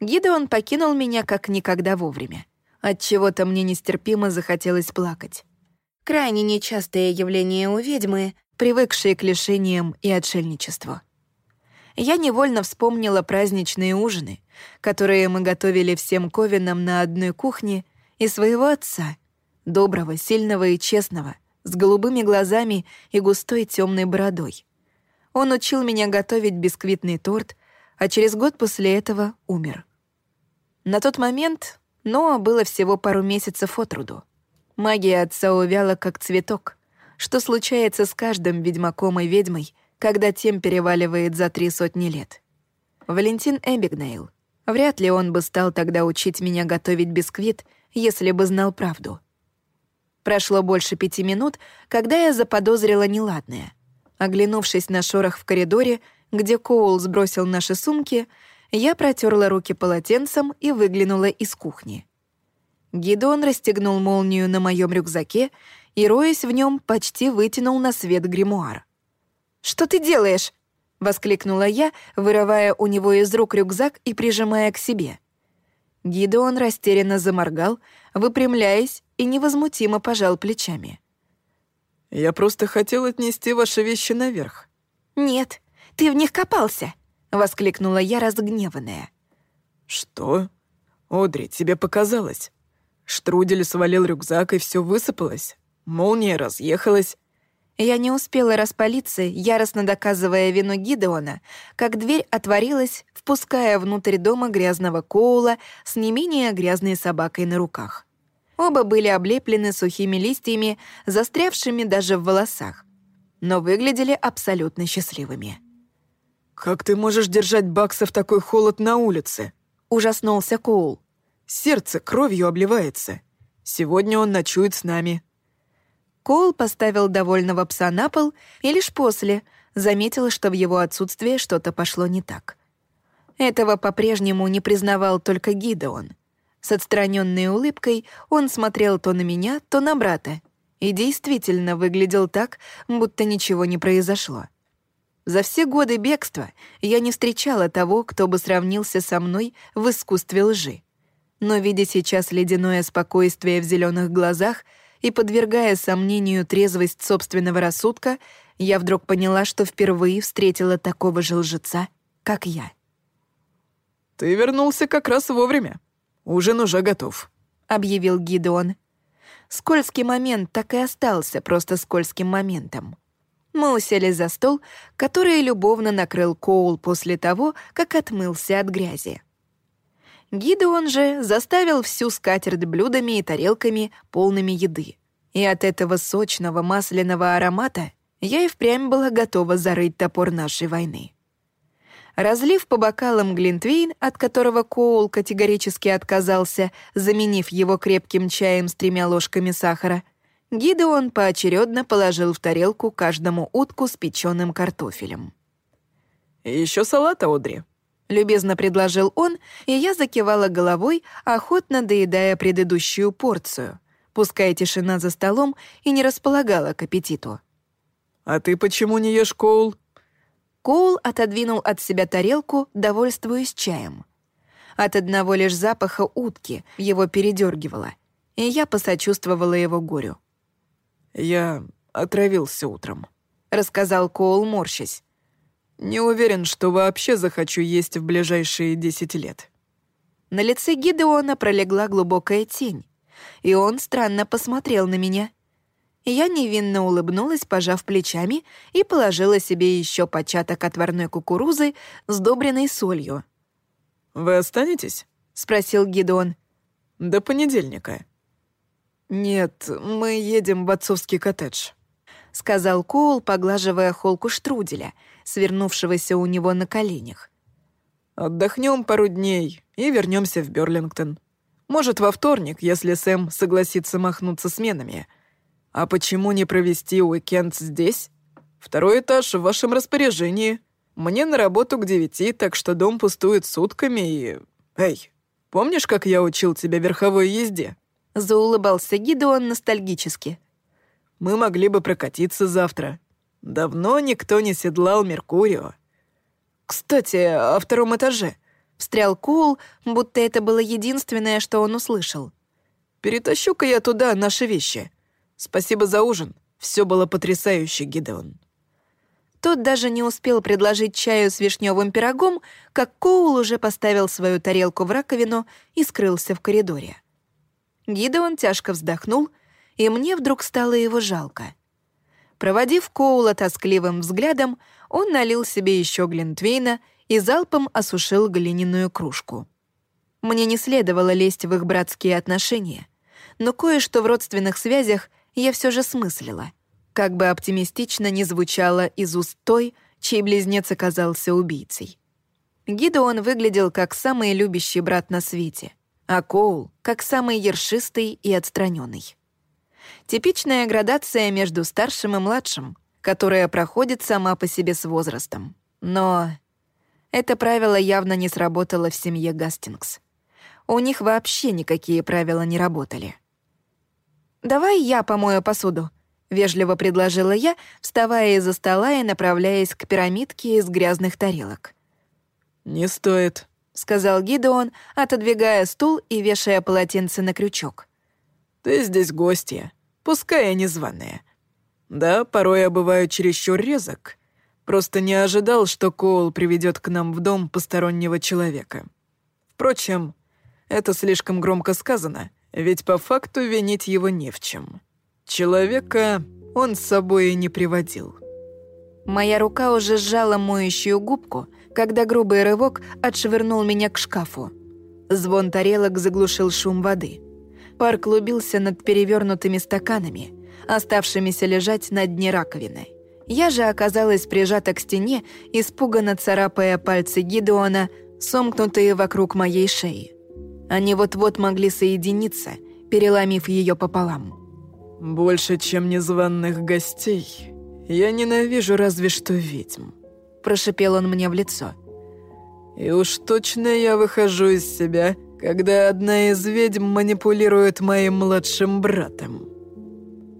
Гидеон покинул меня как никогда вовремя. От чего-то мне нестерпимо захотелось плакать. Крайне нечастое явление у ведьмы, привыкшие к лишениям и отшельничеству. Я невольно вспомнила праздничные ужины, которые мы готовили всем ковинам на одной кухне, И своего отца, доброго, сильного и честного, с голубыми глазами и густой темной бородой. Он учил меня готовить бисквитный торт, а через год после этого умер. На тот момент Ноа было всего пару месяцев от роду. Магия отца увяла, как цветок, что случается с каждым ведьмаком и ведьмой, когда тем переваливает за три сотни лет. Валентин Эбигнейл. Вряд ли он бы стал тогда учить меня готовить бисквит, если бы знал правду. Прошло больше пяти минут, когда я заподозрила неладное. Оглянувшись на шорох в коридоре, где Коул сбросил наши сумки, я протерла руки полотенцем и выглянула из кухни. Гидон расстегнул молнию на моем рюкзаке и, роясь в нем, почти вытянул на свет гримуар. «Что ты делаешь?» — воскликнула я, вырывая у него из рук рюкзак и прижимая к себе. Гидеон растерянно заморгал, выпрямляясь и невозмутимо пожал плечами. «Я просто хотел отнести ваши вещи наверх». «Нет, ты в них копался!» — воскликнула я разгневанная. «Что? Одри, тебе показалось. Штрудель свалил рюкзак, и все высыпалось. Молния разъехалась, я не успела распалиться, яростно доказывая вину Гидеона, как дверь отворилась, впуская внутрь дома грязного Коула с не менее грязной собакой на руках. Оба были облеплены сухими листьями, застрявшими даже в волосах, но выглядели абсолютно счастливыми. «Как ты можешь держать Бакса в такой холод на улице?» — ужаснулся Коул. «Сердце кровью обливается. Сегодня он ночует с нами». Коул поставил довольного пса на пол и лишь после заметил, что в его отсутствие что-то пошло не так. Этого по-прежнему не признавал только Гидеон. С отстраненной улыбкой он смотрел то на меня, то на брата, и действительно выглядел так, будто ничего не произошло. За все годы бегства я не встречала того, кто бы сравнился со мной в искусстве лжи. Но, видя сейчас ледяное спокойствие в зеленых глазах, и подвергая сомнению трезвость собственного рассудка, я вдруг поняла, что впервые встретила такого же лжеца, как я. «Ты вернулся как раз вовремя. Ужин уже готов», — объявил Гидеон. Скользкий момент так и остался просто скользким моментом. Мы уселись за стол, который любовно накрыл Коул после того, как отмылся от грязи. Гидеон же заставил всю скатерть блюдами и тарелками, полными еды. И от этого сочного масляного аромата я и впрямь была готова зарыть топор нашей войны. Разлив по бокалам глинтвейн, от которого Коул категорически отказался, заменив его крепким чаем с тремя ложками сахара, Гидеон поочередно положил в тарелку каждому утку с печеным картофелем. Еще салата, Одри», Любезно предложил он, и я закивала головой, охотно доедая предыдущую порцию, пускай тишина за столом и не располагала к аппетиту. «А ты почему не ешь Коул?» Коул отодвинул от себя тарелку, довольствуясь чаем. От одного лишь запаха утки его передергивало, и я посочувствовала его горю. «Я отравился утром», — рассказал Коул, морщась. Не уверен, что вообще захочу есть в ближайшие десять лет». На лице Гидеона пролегла глубокая тень, и он странно посмотрел на меня. Я невинно улыбнулась, пожав плечами, и положила себе еще початок отварной кукурузы, сдобренной солью. «Вы останетесь?» — спросил Гидеон. «До понедельника». «Нет, мы едем в отцовский коттедж». — сказал Коул, поглаживая холку штруделя, свернувшегося у него на коленях. Отдохнем пару дней и вернемся в Берлингтон. Может, во вторник, если Сэм согласится махнуться сменами. А почему не провести уикенд здесь? Второй этаж в вашем распоряжении. Мне на работу к девяти, так что дом пустует сутками и... Эй, помнишь, как я учил тебя верховой езде?» Заулыбался Гидеон ностальгически. Мы могли бы прокатиться завтра. Давно никто не седлал Меркурио. Кстати, о втором этаже. Встрял Кул, будто это было единственное, что он услышал. Перетащу-ка я туда наши вещи. Спасибо за ужин. Все было потрясающе, Гидеон. Тот даже не успел предложить чаю с вишневым пирогом, как Коул уже поставил свою тарелку в раковину и скрылся в коридоре. Гидеон тяжко вздохнул, и мне вдруг стало его жалко. Проводив Коула тоскливым взглядом, он налил себе еще глинтвейна и залпом осушил глиняную кружку. Мне не следовало лезть в их братские отношения, но кое-что в родственных связях я все же смыслила, как бы оптимистично не звучало из уст той, чей близнец оказался убийцей. Гидеон выглядел как самый любящий брат на свете, а Коул — как самый ершистый и отстраненный. Типичная градация между старшим и младшим, которая проходит сама по себе с возрастом. Но это правило явно не сработало в семье Гастингс. У них вообще никакие правила не работали. «Давай я помою посуду», — вежливо предложила я, вставая из-за стола и направляясь к пирамидке из грязных тарелок. «Не стоит», — сказал Гидеон, отодвигая стул и вешая полотенце на крючок. «Ты здесь гостья, пускай я незваная. Да, порой я бываю чересчур резок. Просто не ожидал, что Коул приведет к нам в дом постороннего человека. Впрочем, это слишком громко сказано, ведь по факту винить его не в чем. Человека он с собой и не приводил». Моя рука уже сжала моющую губку — когда грубый рывок отшвырнул меня к шкафу. Звон тарелок заглушил шум воды. Пар клубился над перевернутыми стаканами, оставшимися лежать на дне раковины. Я же оказалась прижата к стене, испуганно царапая пальцы Гидеона, сомкнутые вокруг моей шеи. Они вот-вот могли соединиться, переломив ее пополам. «Больше, чем незваных гостей, я ненавижу разве что ведьм», — прошипел он мне в лицо. «И уж точно я выхожу из себя, когда одна из ведьм манипулирует моим младшим братом».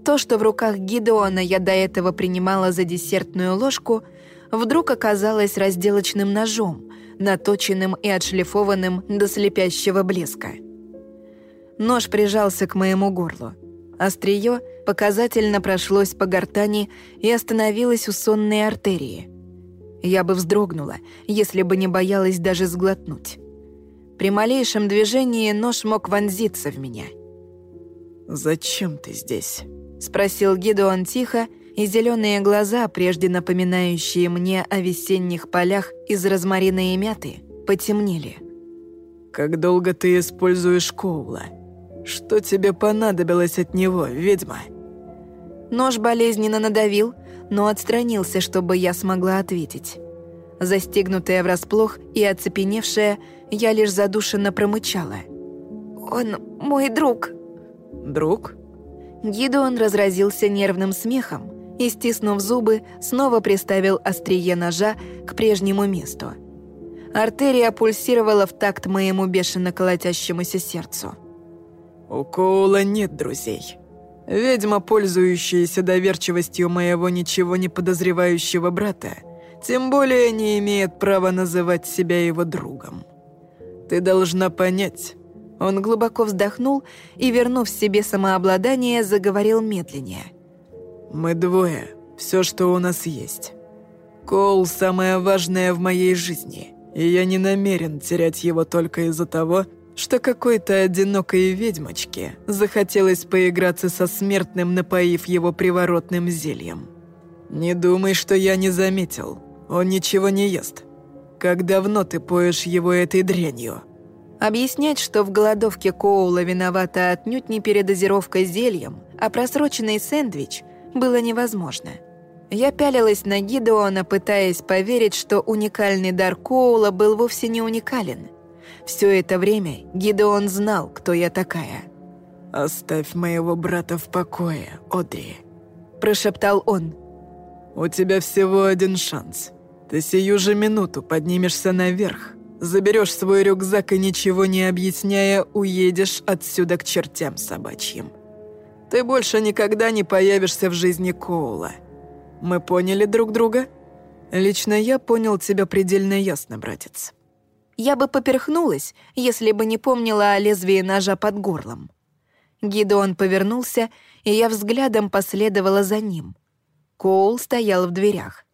То, что в руках Гидеона я до этого принимала за десертную ложку, вдруг оказалось разделочным ножом, наточенным и отшлифованным до слепящего блеска. Нож прижался к моему горлу. Острие показательно прошлось по гортани и остановилось у сонной артерии. Я бы вздрогнула, если бы не боялась даже сглотнуть. При малейшем движении нож мог вонзиться в меня. «Зачем ты здесь?» — спросил Гидеон тихо, и зеленые глаза, прежде напоминающие мне о весенних полях из розмарина и мяты, потемнели. «Как долго ты используешь Коула? Что тебе понадобилось от него, ведьма?» Нож болезненно надавил, но отстранился, чтобы я смогла ответить. Застигнутая врасплох и оцепеневшая, я лишь задушенно промычала. «Он мой друг». «Друг?» Гидеон разразился нервным смехом и, стиснув зубы, снова приставил острие ножа к прежнему месту. Артерия пульсировала в такт моему бешено колотящемуся сердцу. «У Коула нет друзей», Ведьма, пользующаяся доверчивостью моего ничего не подозревающего брата, тем более не имеет права называть себя его другом. Ты должна понять». Он глубоко вздохнул и, вернув себе самообладание, заговорил медленнее. «Мы двое. Все, что у нас есть. Кол – самое важное в моей жизни, и я не намерен терять его только из-за того, что какой-то одинокой ведьмочке захотелось поиграться со смертным, напоив его приворотным зельем. «Не думай, что я не заметил. Он ничего не ест. Как давно ты поешь его этой дрянью?» Объяснять, что в голодовке Коула виновата отнюдь не передозировка зельем, а просроченный сэндвич, было невозможно. Я пялилась на Гидеона, пытаясь поверить, что уникальный дар Коула был вовсе не уникален – все это время Гидеон знал, кто я такая. «Оставь моего брата в покое, Одри», – прошептал он. «У тебя всего один шанс. Ты сию же минуту поднимешься наверх, заберешь свой рюкзак и, ничего не объясняя, уедешь отсюда к чертям собачьим. Ты больше никогда не появишься в жизни Коула. Мы поняли друг друга? Лично я понял тебя предельно ясно, братец». Я бы поперхнулась, если бы не помнила о лезвии ножа под горлом. Гидеон повернулся, и я взглядом последовала за ним. Коул стоял в дверях.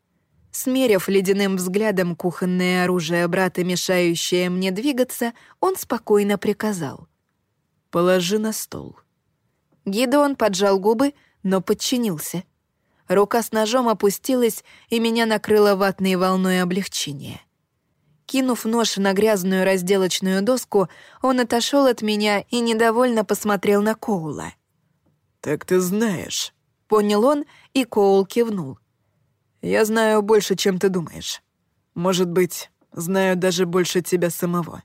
Смерив ледяным взглядом кухонное оружие брата, мешающее мне двигаться, он спокойно приказал. положи на стол». Гидеон поджал губы, но подчинился. Рука с ножом опустилась, и меня накрыло ватной волной облегчения. Кинув нож на грязную разделочную доску, он отошел от меня и недовольно посмотрел на Коула. «Так ты знаешь», — понял он, и Коул кивнул. «Я знаю больше, чем ты думаешь. Может быть, знаю даже больше тебя самого».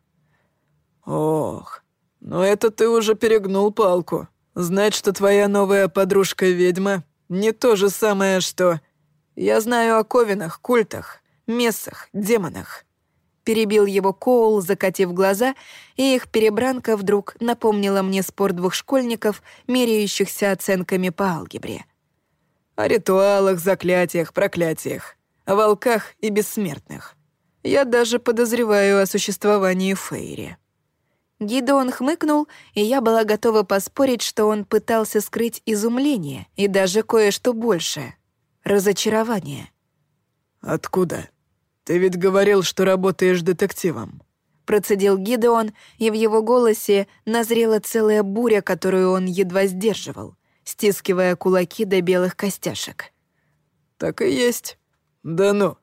«Ох, но это ты уже перегнул палку. Знать, что твоя новая подружка-ведьма — не то же самое, что... Я знаю о ковинах, культах, мессах, демонах». Перебил его Коул, закатив глаза, и их перебранка вдруг напомнила мне спор двух школьников, меряющихся оценками по алгебре. О ритуалах, заклятиях, проклятиях, о волках и бессмертных. Я даже подозреваю о существовании Фейри. Гидеон хмыкнул, и я была готова поспорить, что он пытался скрыть изумление и даже кое-что большее — разочарование. «Откуда?» «Ты ведь говорил, что работаешь детективом». Процедил Гидеон, и в его голосе назрела целая буря, которую он едва сдерживал, стискивая кулаки до белых костяшек. «Так и есть. Да ну,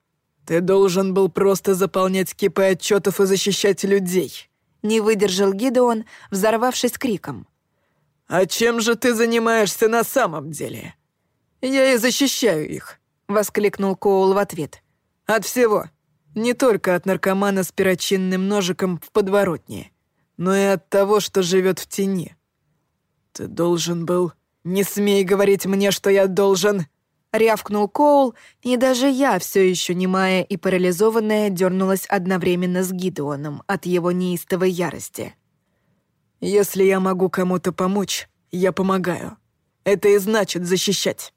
ты должен был просто заполнять кипы отчетов и защищать людей». Не выдержал Гидеон, взорвавшись криком. «А чем же ты занимаешься на самом деле?» «Я и защищаю их», — воскликнул Коул в ответ. От всего. Не только от наркомана с перочинным ножиком в подворотне, но и от того, что живет в тени. Ты должен был... Не смей говорить мне, что я должен... Рявкнул Коул, и даже я, все еще немая и парализованная, дернулась одновременно с Гидеоном от его неистовой ярости. «Если я могу кому-то помочь, я помогаю. Это и значит защищать.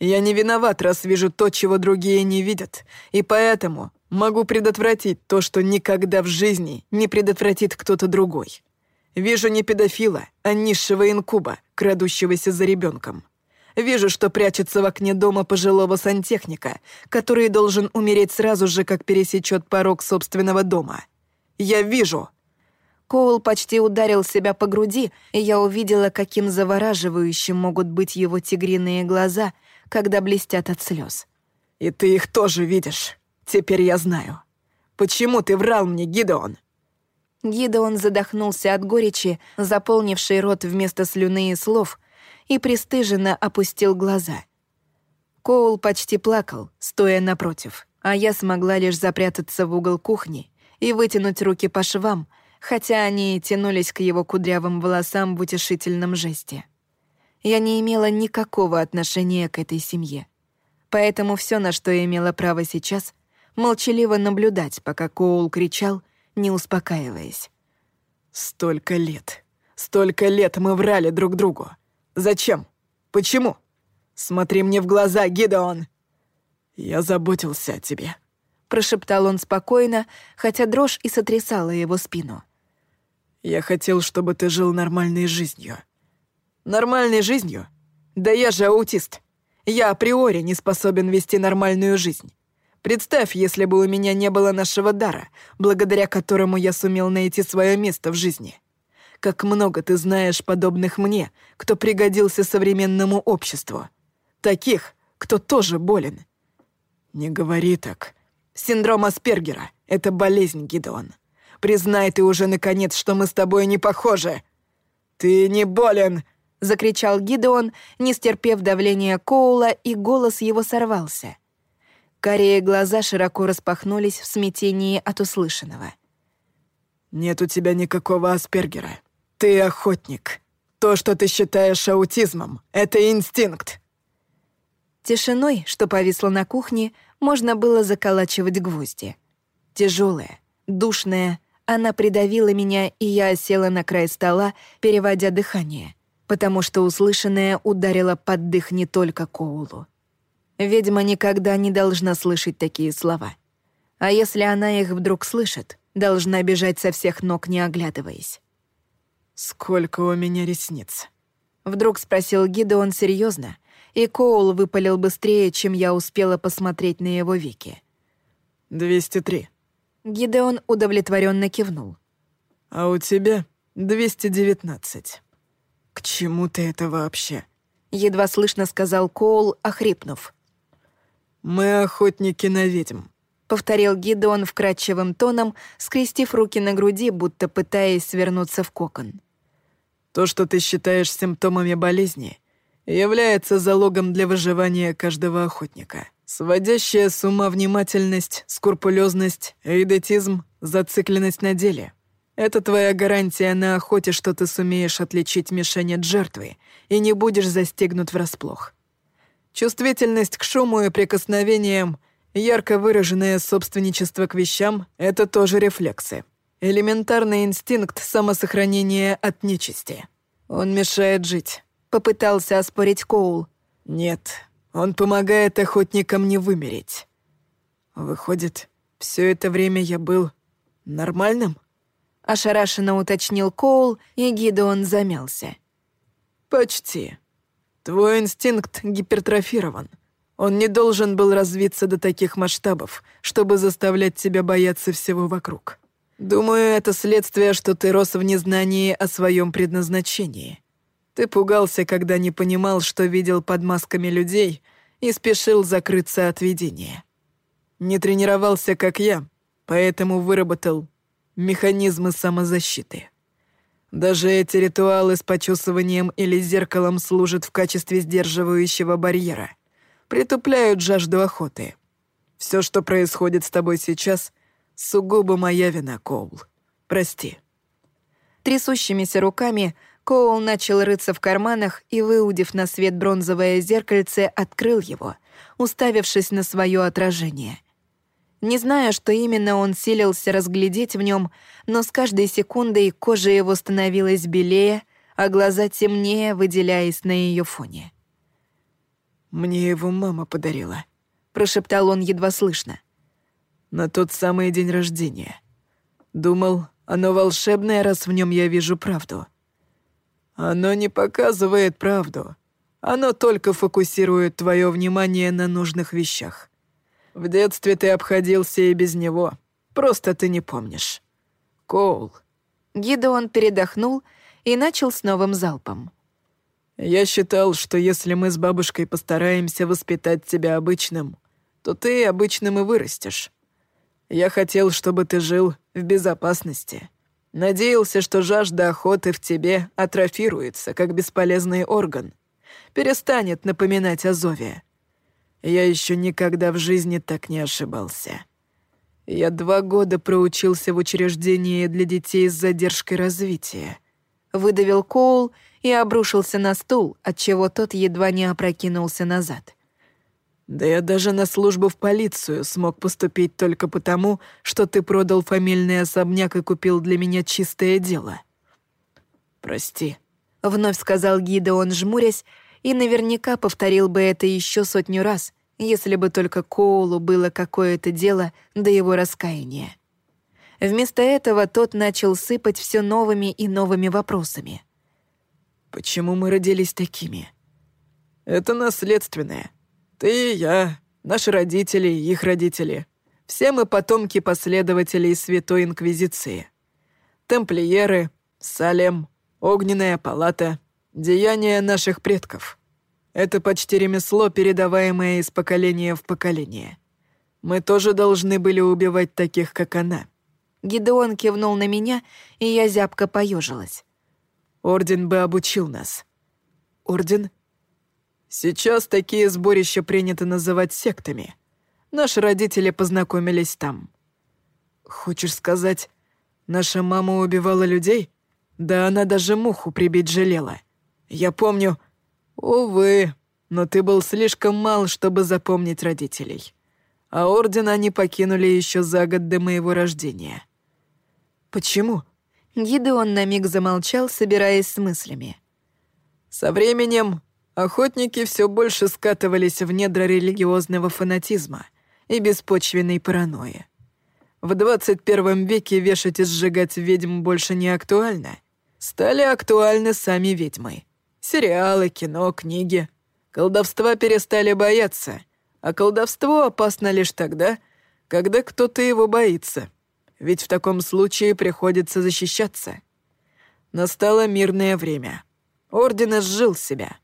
Я не виноват, раз вижу то, чего другие не видят, и поэтому могу предотвратить то, что никогда в жизни не предотвратит кто-то другой. Вижу не педофила, а низшего инкуба, крадущегося за ребенком. Вижу, что прячется в окне дома пожилого сантехника, который должен умереть сразу же, как пересечет порог собственного дома. Я вижу. Коул почти ударил себя по груди, и я увидела, каким завораживающим могут быть его тигриные глаза — когда блестят от слез. «И ты их тоже видишь. Теперь я знаю. Почему ты врал мне, Гидеон?» Гидеон задохнулся от горечи, заполнившей рот вместо слюны и слов, и пристыженно опустил глаза. Коул почти плакал, стоя напротив, а я смогла лишь запрятаться в угол кухни и вытянуть руки по швам, хотя они тянулись к его кудрявым волосам в утешительном жесте я не имела никакого отношения к этой семье. Поэтому все, на что я имела право сейчас, молчаливо наблюдать, пока Коул кричал, не успокаиваясь. «Столько лет, столько лет мы врали друг другу. Зачем? Почему? Смотри мне в глаза, Гидеон!» «Я заботился о тебе», — прошептал он спокойно, хотя дрожь и сотрясала его спину. «Я хотел, чтобы ты жил нормальной жизнью. Нормальной жизнью? Да я же аутист. Я априори не способен вести нормальную жизнь. Представь, если бы у меня не было нашего дара, благодаря которому я сумел найти свое место в жизни. Как много ты знаешь подобных мне, кто пригодился современному обществу. Таких, кто тоже болен. Не говори так. Синдром Аспергера — это болезнь, Гидеон. Признай ты уже, наконец, что мы с тобой не похожи. Ты не болен, закричал Гидеон, не стерпев давления Коула, и голос его сорвался. Карие глаза широко распахнулись в смятении от услышанного. «Нет у тебя никакого Аспергера. Ты охотник. То, что ты считаешь аутизмом, — это инстинкт». Тишиной, что повисло на кухне, можно было заколачивать гвозди. Тяжелая, душная, она придавила меня, и я села на край стола, переводя дыхание — потому что услышанное ударило под дых не только Коулу. Ведьма никогда не должна слышать такие слова. А если она их вдруг слышит, должна бежать со всех ног, не оглядываясь. «Сколько у меня ресниц?» Вдруг спросил Гидеон серьезно, и Коул выпалил быстрее, чем я успела посмотреть на его веки. «Двести три». Гидеон удовлетворенно кивнул. «А у тебя двести девятнадцать». «К чему ты это вообще?» — едва слышно сказал Коул, охрипнув. «Мы охотники на ведьм», — повторил Гидеон вкрадчивым тоном, скрестив руки на груди, будто пытаясь свернуться в кокон. «То, что ты считаешь симптомами болезни, является залогом для выживания каждого охотника. Сводящая с ума внимательность, скрупулезность, эйдетизм, зацикленность на деле. Это твоя гарантия на охоте, что ты сумеешь отличить мишень от жертвы и не будешь застегнут врасплох. Чувствительность к шуму и прикосновениям, ярко выраженное собственничество к вещам — это тоже рефлексы. Элементарный инстинкт самосохранения от нечисти. Он мешает жить. Попытался оспорить Коул. Нет, он помогает охотникам не вымереть. Выходит, все это время я был нормальным? Ошарашенно уточнил Коул, и Гидеон замялся. «Почти. Твой инстинкт гипертрофирован. Он не должен был развиться до таких масштабов, чтобы заставлять тебя бояться всего вокруг. Думаю, это следствие, что ты рос в незнании о своем предназначении. Ты пугался, когда не понимал, что видел под масками людей, и спешил закрыться от видения. Не тренировался, как я, поэтому выработал механизмы самозащиты. Даже эти ритуалы с почесыванием или зеркалом служат в качестве сдерживающего барьера. Притупляют жажду охоты. Все, что происходит с тобой сейчас, сугубо моя вина, Коул. Прости. Трясущимися руками Коул начал рыться в карманах и, выудив на свет бронзовое зеркальце, открыл его, уставившись на свое отражение. Не зная, что именно он силился разглядеть в нем, но с каждой секундой кожа его становилась белее, а глаза темнее, выделяясь на ее фоне. «Мне его мама подарила», — прошептал он едва слышно. «На тот самый день рождения. Думал, оно волшебное, раз в нем я вижу правду. Оно не показывает правду. Оно только фокусирует твое внимание на нужных вещах. В детстве ты обходился и без него. Просто ты не помнишь. Коул». Гидеон передохнул и начал с новым залпом. «Я считал, что если мы с бабушкой постараемся воспитать тебя обычным, то ты обычным и вырастешь. Я хотел, чтобы ты жил в безопасности. Надеялся, что жажда охоты в тебе атрофируется, как бесполезный орган. Перестанет напоминать о зове. Я еще никогда в жизни так не ошибался. Я два года проучился в учреждении для детей с задержкой развития. Выдавил Коул и обрушился на стул, отчего тот едва не опрокинулся назад. Да я даже на службу в полицию смог поступить только потому, что ты продал фамильный особняк и купил для меня чистое дело. Прости. Вновь сказал Гидеон, жмурясь, и наверняка повторил бы это еще сотню раз, если бы только Коулу было какое-то дело до его раскаяния. Вместо этого тот начал сыпать все новыми и новыми вопросами. «Почему мы родились такими?» «Это наследственное. Ты и я, наши родители и их родители. Все мы потомки последователей Святой Инквизиции. Темплиеры, Салем, Огненная палата, деяния наших предков. Это почти ремесло, передаваемое из поколения в поколение. Мы тоже должны были убивать таких, как она». Гидеон кивнул на меня, и я зябко поежилась. «Орден бы обучил нас». «Орден?» «Сейчас такие сборища принято называть сектами. Наши родители познакомились там». «Хочешь сказать, наша мама убивала людей?» Да она даже муху прибить жалела. Я помню... Увы, но ты был слишком мал, чтобы запомнить родителей. А орден они покинули еще за год до моего рождения. Почему? Гидеон на миг замолчал, собираясь с мыслями. Со временем охотники все больше скатывались в недра религиозного фанатизма и беспочвенной паранойи. В 21 веке вешать и сжигать ведьм больше не актуально, стали актуальны сами ведьмы. Сериалы, кино, книги. Колдовства перестали бояться, а колдовство опасно лишь тогда, когда кто-то его боится. Ведь в таком случае приходится защищаться. Настало мирное время. Орден изжил себя.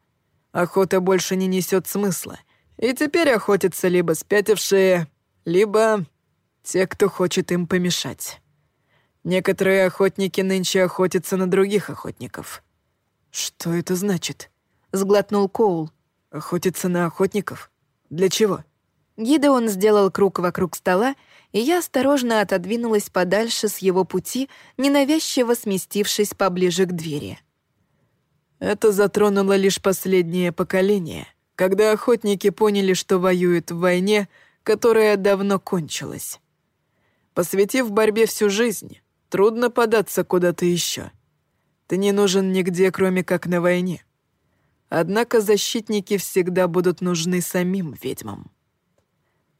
Охота больше не несет смысла. И теперь охотятся либо спятившие, либо те, кто хочет им помешать. Некоторые охотники нынче охотятся на других охотников. Что это значит? Сглотнул Коул. Охотиться на охотников? Для чего? Гидеон сделал круг вокруг стола, и я осторожно отодвинулась подальше с его пути, ненавязчиво сместившись поближе к двери. Это затронуло лишь последнее поколение, когда охотники поняли, что воюют в войне, которая давно кончилась. Посвятив борьбе всю жизнь, трудно податься куда-то еще. Ты не нужен нигде, кроме как на войне. Однако защитники всегда будут нужны самим ведьмам.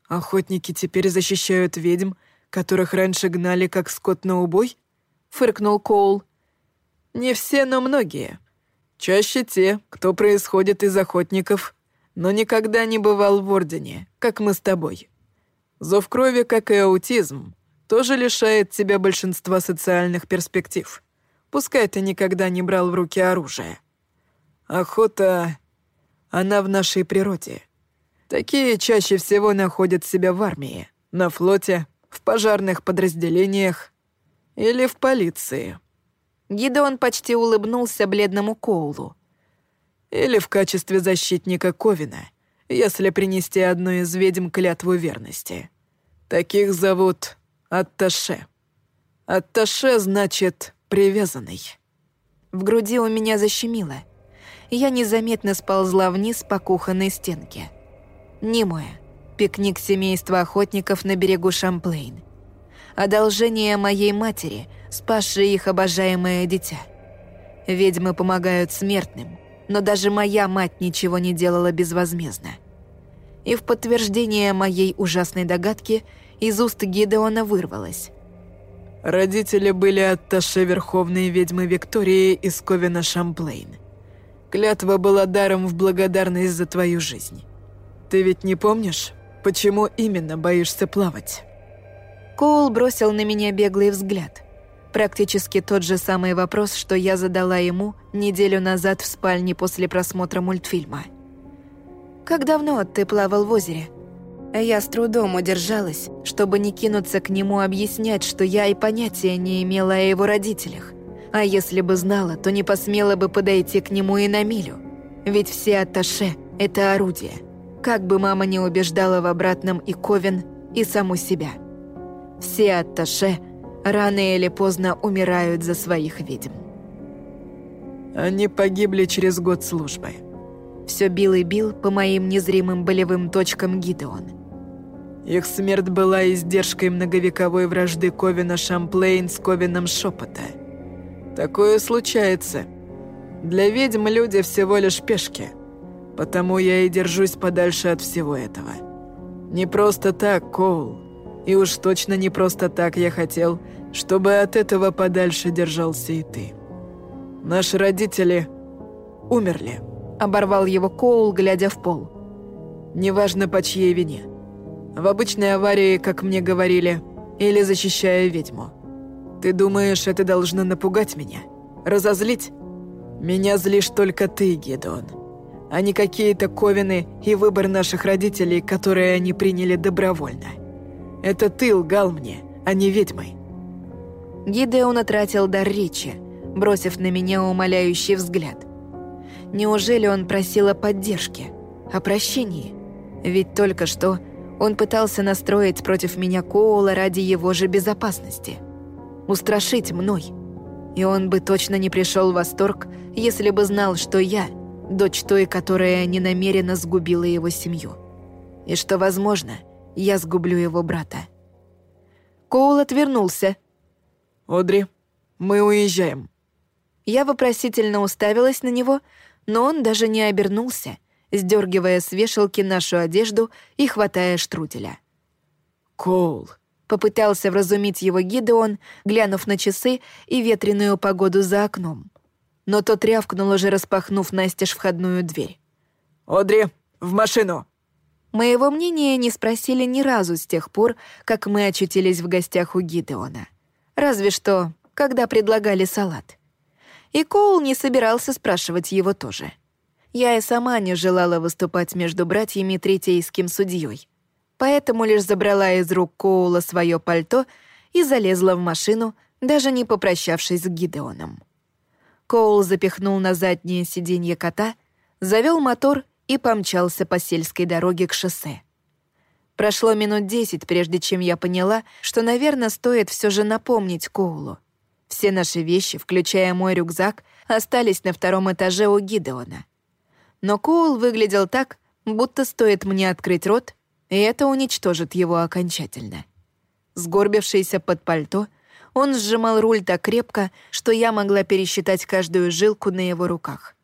Охотники теперь защищают ведьм, которых раньше гнали как скот на убой? Фыркнул Коул. Не все, но многие. Чаще те, кто происходит из охотников, но никогда не бывал в Ордене, как мы с тобой. Зов крови, как и аутизм, тоже лишает тебя большинства социальных перспектив. Пускай ты никогда не брал в руки оружие. Охота... Она в нашей природе. Такие чаще всего находят себя в армии, на флоте, в пожарных подразделениях или в полиции. Гидеон почти улыбнулся бледному Коулу. Или в качестве защитника Ковина, если принести одну из ведьм клятву верности. Таких зовут Атташе. Атташе значит «привязанный». В груди у меня защемило. Я незаметно сползла вниз по кухонной стенке. Немое. Пикник семейства охотников на берегу Шамплейн. Одолжение моей матери, спасшей их обожаемое дитя. Ведьмы помогают смертным, но даже моя мать ничего не делала безвозмездно. И в подтверждение моей ужасной догадки из уст Гидеона вырвалось. Родители были атташе Верховной ведьмы Виктории из Ковина Шамплейн. Клятва была даром в благодарность за твою жизнь. Ты ведь не помнишь, почему именно боишься плавать?» Коул бросил на меня беглый взгляд. Практически тот же самый вопрос, что я задала ему неделю назад в спальне после просмотра мультфильма. «Как давно ты плавал в озере?» Я с трудом удержалась, чтобы не кинуться к нему объяснять, что я и понятия не имела о его родителях. А если бы знала, то не посмела бы подойти к нему и на милю. Ведь все атташе — это орудие. Как бы мама не убеждала в обратном и Ковен, и саму себя. Все атташе рано или поздно умирают за своих ведьм. Они погибли через год службы. Все бил и бил по моим незримым болевым точкам Гидеон. Их смерть была издержкой многовековой вражды Ковина Шамплейн с Ковином Шепота. Такое случается. Для ведьм люди всего лишь пешки – Потому я и держусь подальше от всего этого. Не просто так, Коул. И уж точно не просто так я хотел, чтобы от этого подальше держался и ты. Наши родители умерли. Оборвал его Коул, глядя в пол. Неважно, по чьей вине. В обычной аварии, как мне говорили, или защищая ведьму. Ты думаешь, это должно напугать меня? Разозлить? Меня злишь только ты, Гедеон а не какие-то ковины и выбор наших родителей, которые они приняли добровольно. Это ты лгал мне, а не ведьмой». Гидеон отратил дар речи, бросив на меня умоляющий взгляд. Неужели он просил о поддержке, о прощении? Ведь только что он пытался настроить против меня Коула ради его же безопасности. Устрашить мной. И он бы точно не пришел в восторг, если бы знал, что я — дочь той, которая ненамеренно сгубила его семью. И что, возможно, я сгублю его брата. Коул отвернулся. «Одри, мы уезжаем». Я вопросительно уставилась на него, но он даже не обернулся, сдергивая с вешалки нашу одежду и хватая штруделя. «Коул», — попытался вразумить его Гидеон, глянув на часы и ветреную погоду за окном но тот рявкнул, уже распахнув настежь входную дверь. «Одри, в машину!» Моего мнения не спросили ни разу с тех пор, как мы очутились в гостях у Гидеона. Разве что, когда предлагали салат. И Коул не собирался спрашивать его тоже. Я и сама не желала выступать между братьями третейским судьей, поэтому лишь забрала из рук Коула свое пальто и залезла в машину, даже не попрощавшись с Гидеоном. Коул запихнул на заднее сиденье кота, завел мотор и помчался по сельской дороге к шоссе. Прошло минут десять, прежде чем я поняла, что, наверное, стоит все же напомнить Коулу. Все наши вещи, включая мой рюкзак, остались на втором этаже у Гидеона. Но Коул выглядел так, будто стоит мне открыть рот, и это уничтожит его окончательно. Сгорбившийся под пальто, он сжимал руль так крепко, что я могла пересчитать каждую жилку на его руках.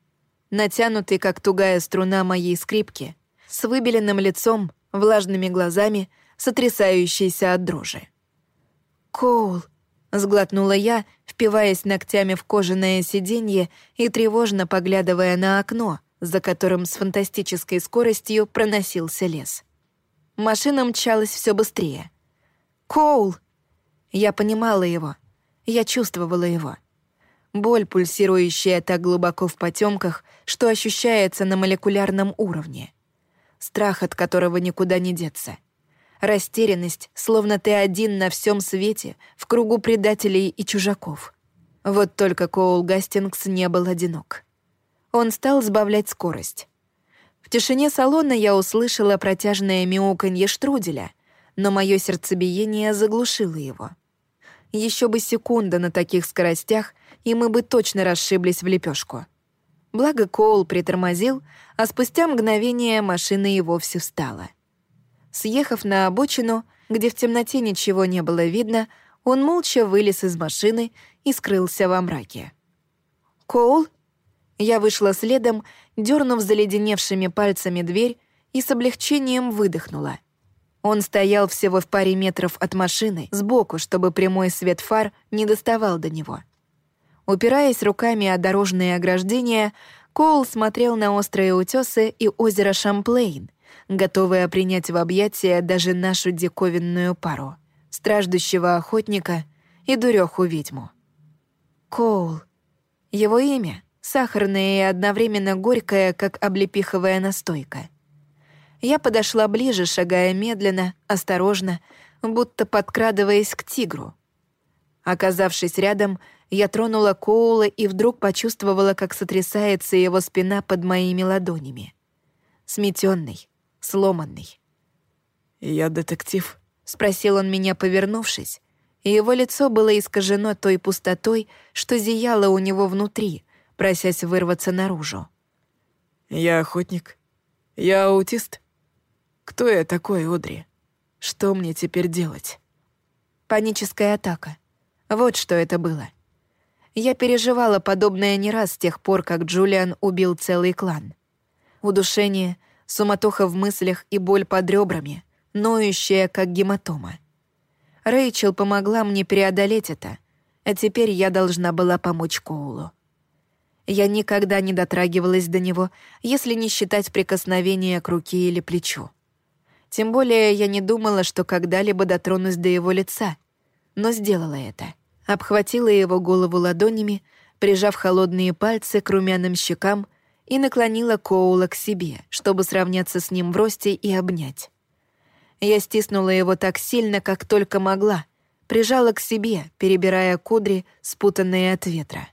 Натянутый, как тугая струна моей скрипки, с выбеленным лицом, влажными глазами, сотрясающийся от дрожи. «Коул», — сглотнула я, впиваясь ногтями в кожаное сиденье и тревожно поглядывая на окно, за которым с фантастической скоростью проносился лес. Машина мчалась все быстрее. «Коул!» Я понимала его. Я чувствовала его. Боль, пульсирующая так глубоко в потемках, что ощущается на молекулярном уровне. Страх, от которого никуда не деться. Растерянность, словно ты один на всем свете, в кругу предателей и чужаков. Вот только Коул Гастингс не был одинок. Он стал сбавлять скорость. В тишине салона я услышала протяжное мяуканье штруделя, но мое сердцебиение заглушило его. Еще бы секунда на таких скоростях, и мы бы точно расшиблись в лепешку. Благо Коул притормозил, а спустя мгновение машина и вовсе встала. Съехав на обочину, где в темноте ничего не было видно, он молча вылез из машины и скрылся во мраке. «Коул?» Я вышла следом, дернув заледеневшими пальцами дверь и с облегчением выдохнула. Он стоял всего в паре метров от машины, сбоку, чтобы прямой свет фар не доставал до него. Упираясь руками о дорожные ограждения, Коул смотрел на острые утесы и озеро Шамплейн, готовая принять в объятия даже нашу диковинную пару — страждущего охотника и дуреху-ведьму. Коул. Его имя — сахарное и одновременно горькое, как облепиховая настойка. Я подошла ближе, шагая медленно, осторожно, будто подкрадываясь к тигру. Оказавшись рядом, я тронула Коула и вдруг почувствовала, как сотрясается его спина под моими ладонями. Сметенный, сломанный. «Я детектив?» — спросил он меня, повернувшись, и его лицо было искажено той пустотой, что зияло у него внутри, просясь вырваться наружу. «Я охотник. Я аутист. Кто я такой, Одри? Что мне теперь делать?» Паническая атака. Вот что это было. Я переживала подобное не раз с тех пор, как Джулиан убил целый клан. Удушение, суматоха в мыслях и боль под ребрами, ноющая, как гематома. Рэйчел помогла мне преодолеть это, а теперь я должна была помочь Коулу. Я никогда не дотрагивалась до него, если не считать прикосновения к руке или плечу. Тем более я не думала, что когда-либо дотронусь до его лица, но сделала это. Обхватила его голову ладонями, прижав холодные пальцы к румяным щекам и наклонила Коула к себе, чтобы сравняться с ним в росте и обнять. Я стиснула его так сильно, как только могла, прижала к себе, перебирая кудри, спутанные от ветра.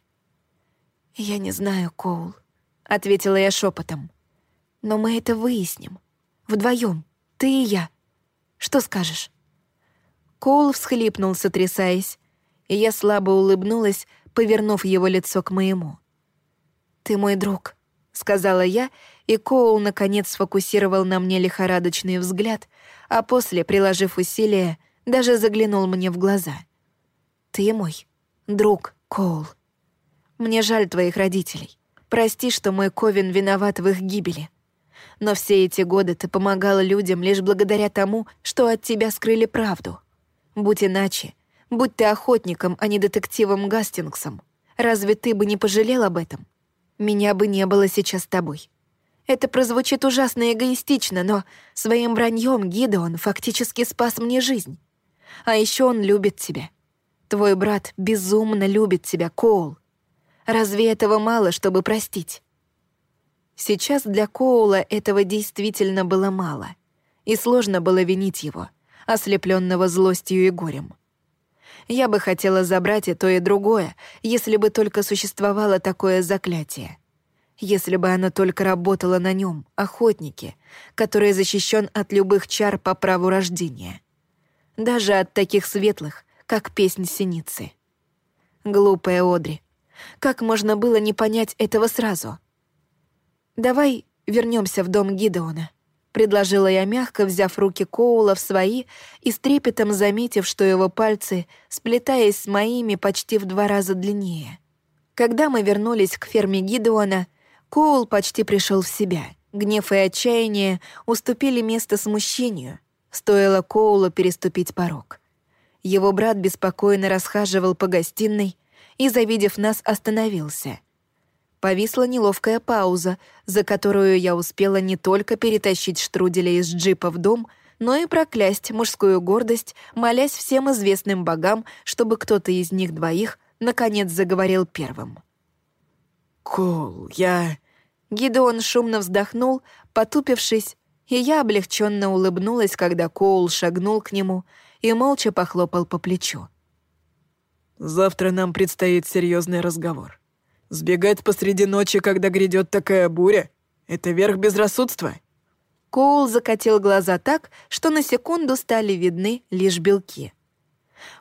«Я не знаю, Коул», — ответила я шепотом. «Но мы это выясним. Вдвоем, ты и я. Что скажешь?» Коул всхлипнул, сотрясаясь, и я слабо улыбнулась, повернув его лицо к моему. «Ты мой друг», — сказала я, и Коул наконец сфокусировал на мне лихорадочный взгляд, а после, приложив усилия, даже заглянул мне в глаза. «Ты мой друг, Коул. Мне жаль твоих родителей. Прости, что мой Ковен виноват в их гибели. Но все эти годы ты помогал людям лишь благодаря тому, что от тебя скрыли правду. Будь иначе, будь ты охотником, а не детективом Гастингсом, разве ты бы не пожалел об этом?» меня бы не было сейчас с тобой. Это прозвучит ужасно эгоистично, но своим враньем Гидеон фактически спас мне жизнь. А еще он любит тебя. Твой брат безумно любит тебя, Коул. Разве этого мало, чтобы простить? Сейчас для Коула этого действительно было мало, и сложно было винить его, ослепленного злостью и горем. Я бы хотела забрать и то, и другое, если бы только существовало такое заклятие. Если бы оно только работало на нем, охотнике, который защищен от любых чар по праву рождения. Даже от таких светлых, как песнь синицы. Глупая Одри. Как можно было не понять этого сразу? «Давай вернемся в дом Гидеона», — предложила я мягко, взяв руки Коула в свои и с трепетом заметив, что его пальцы, сплетаясь с моими, почти в два раза длиннее. Когда мы вернулись к ферме Гидеона, Коул почти пришел в себя. Гнев и отчаяние уступили место смущению. Стоило Коулу переступить порог. Его брат беспокойно расхаживал по гостиной и, завидев нас, остановился. Повисла неловкая пауза, за которую я успела не только перетащить штруделя из джипа в дом, но и проклясть мужскую гордость, молясь всем известным богам, чтобы кто-то из них двоих наконец заговорил первым. «Кол, я...» Гидеон шумно вздохнул, потупившись, и я облегченно улыбнулась, когда Коул шагнул к нему и молча похлопал по плечу. «Завтра нам предстоит серьезный разговор. Сбегать посреди ночи, когда грядет такая буря, это верх безрассудства». Коул закатил глаза так, что на секунду стали видны лишь белки.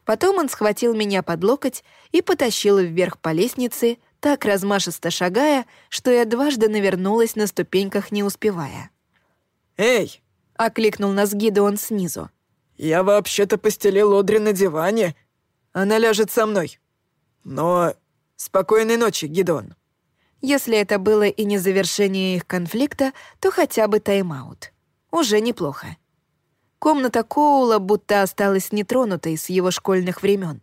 Потом он схватил меня под локоть и потащил вверх по лестнице, так размашисто шагая, что я дважды навернулась на ступеньках, не успевая. «Эй!» — окликнул нас Гидеон снизу. «Я вообще-то постелил Одри на диване. Она ляжет со мной. Но спокойной ночи, Гидеон». Если это было и не завершение их конфликта, то хотя бы тайм-аут. Уже неплохо. Комната Коула будто осталась нетронутой с его школьных времен.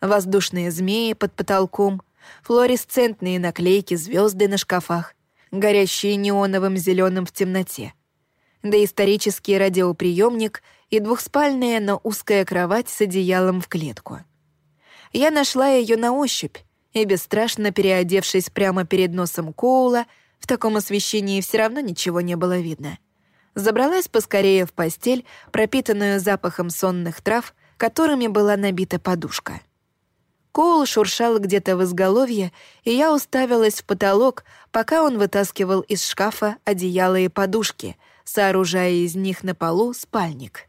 Воздушные змеи под потолком, флуоресцентные наклейки, звезды на шкафах, горящие неоновым зеленым в темноте — доисторический радиоприемник и двухспальная, но узкая кровать с одеялом в клетку. Я нашла ее на ощупь и, бесстрашно переодевшись прямо перед носом Коула, в таком освещении все равно ничего не было видно. Забралась поскорее в постель, пропитанную запахом сонных трав, которыми была набита подушка. Коул шуршал где-то в изголовье, и я уставилась в потолок, пока он вытаскивал из шкафа одеяло и подушки — сооружая из них на полу спальник.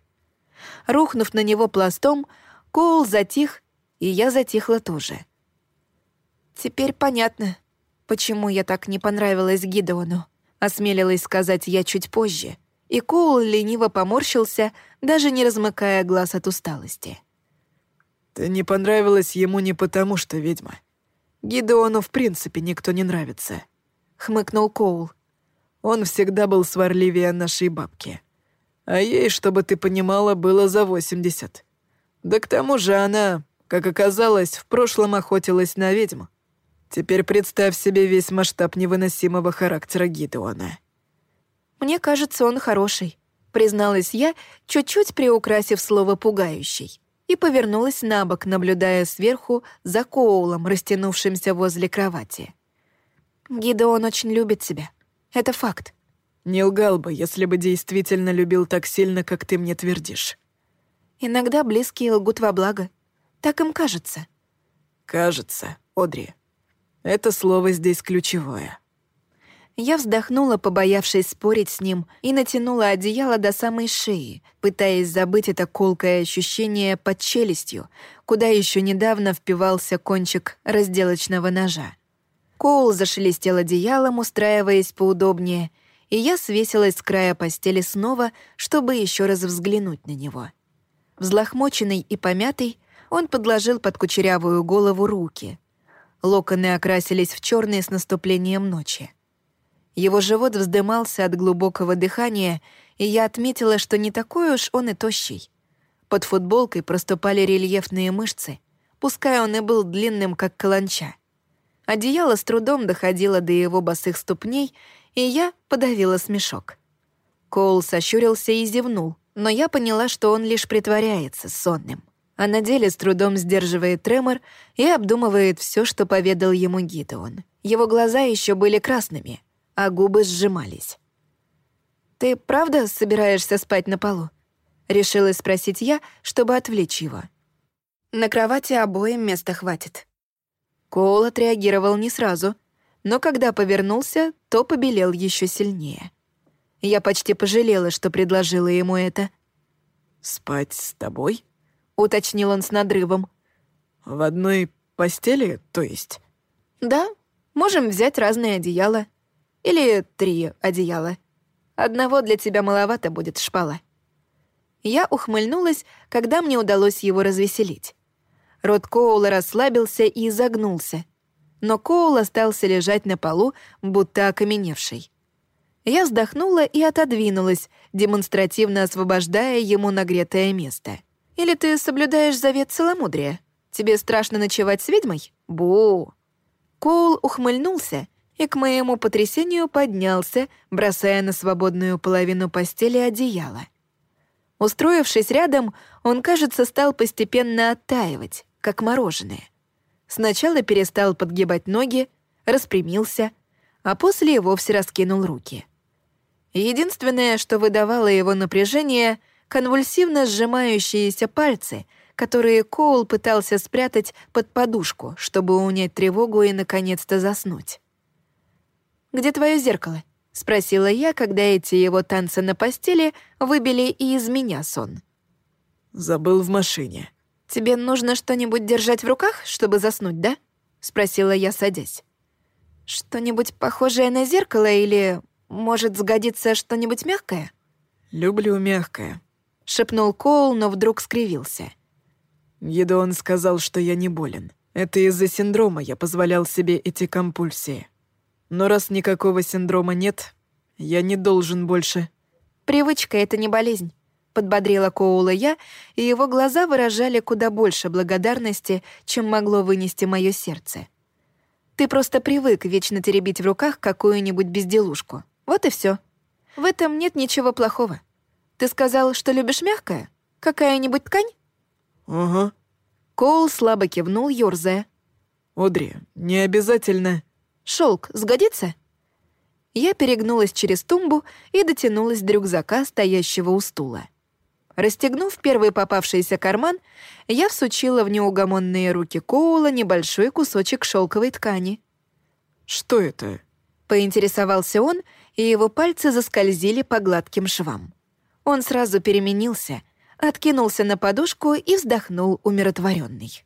Рухнув на него пластом, Коул затих, и я затихла тоже. «Теперь понятно, почему я так не понравилась Гидеону», осмелилась сказать я чуть позже, и Коул лениво поморщился, даже не размыкая глаз от усталости. «Ты не понравилась ему не потому, что ведьма. Гидеону в принципе никто не нравится», — хмыкнул Коул. Он всегда был сварливее нашей бабки. А ей, чтобы ты понимала, было за 80. Да к тому же она, как оказалось, в прошлом охотилась на ведьму. Теперь представь себе весь масштаб невыносимого характера Гидеона. «Мне кажется, он хороший», — призналась я, чуть-чуть приукрасив слово «пугающий», и повернулась на бок, наблюдая сверху за Коулом, растянувшимся возле кровати. «Гидеон очень любит тебя. Это факт. Не лгал бы, если бы действительно любил так сильно, как ты мне твердишь. Иногда близкие лгут во благо. Так им кажется. Кажется, Одри. Это слово здесь ключевое. Я вздохнула, побоявшись спорить с ним, и натянула одеяло до самой шеи, пытаясь забыть это колкое ощущение под челюстью, куда еще недавно впивался кончик разделочного ножа. Коул зашелестел одеялом, устраиваясь поудобнее, и я свесилась с края постели снова, чтобы еще раз взглянуть на него. Взлохмоченный и помятый, он подложил под кучерявую голову руки. Локоны окрасились в черные с наступлением ночи. Его живот вздымался от глубокого дыхания, и я отметила, что не такой уж он и тощий. Под футболкой проступали рельефные мышцы, пускай он и был длинным, как каланча. Одеяло с трудом доходило до его босых ступней, и я подавила смешок. Коул сощурился и зевнул, но я поняла, что он лишь притворяется сонным. А на деле с трудом сдерживает тремор и обдумывает все, что поведал ему Гидеон. Его глаза еще были красными, а губы сжимались. «Ты правда собираешься спать на полу?» — решилась спросить я, чтобы отвлечь его. «На кровати обоим места хватит». Коул отреагировал не сразу, но когда повернулся, то побелел еще сильнее. Я почти пожалела, что предложила ему это. «Спать с тобой?» — уточнил он с надрывом. «В одной постели, то есть?» «Да, можем взять разные одеяла. Или три одеяла. Одного для тебя маловато будет шпала». Я ухмыльнулась, когда мне удалось его развеселить. Рот Коула расслабился и изогнулся. Но Коул остался лежать на полу, будто окаменевший. Я вздохнула и отодвинулась, демонстративно освобождая ему нагретое место. Или ты соблюдаешь завет целомудрия? Тебе страшно ночевать с ведьмой? Бу!» Коул ухмыльнулся и к моему потрясению поднялся, бросая на свободную половину постели одеяло. Устроившись рядом, он, кажется, стал постепенно оттаивать, как мороженое. Сначала перестал подгибать ноги, распрямился, а после и вовсе раскинул руки. Единственное, что выдавало его напряжение — конвульсивно сжимающиеся пальцы, которые Коул пытался спрятать под подушку, чтобы унять тревогу и, наконец-то, заснуть. «Где твое зеркало?» — спросила я, когда эти его танцы на постели выбили и из меня сон. «Забыл в машине». «Тебе нужно что-нибудь держать в руках, чтобы заснуть, да?» — спросила я, садясь. «Что-нибудь похожее на зеркало или, может, сгодится что-нибудь мягкое?» «Люблю мягкое», — шепнул Коул, но вдруг скривился. Гедеон сказал, что я не болен. Это из-за синдрома я позволял себе эти компульсии. Но раз никакого синдрома нет, я не должен больше. «Привычка — это не болезнь», — подбодрила Коула я, и его глаза выражали куда больше благодарности, чем могло вынести мое сердце. «Ты просто привык вечно теребить в руках какую-нибудь безделушку. Вот и все. В этом нет ничего плохого. Ты сказал, что любишь мягкое? Какая-нибудь ткань?» «Ага». Коул слабо кивнул, ёрзая. «Одри, не обязательно...» Шелк сгодится?» Я перегнулась через тумбу и дотянулась до рюкзака, стоящего у стула. Расстегнув первый попавшийся карман, я всучила в неугомонные руки Коула небольшой кусочек шелковой ткани. «Что это?» — поинтересовался он, и его пальцы заскользили по гладким швам. Он сразу переменился, откинулся на подушку и вздохнул умиротворенный.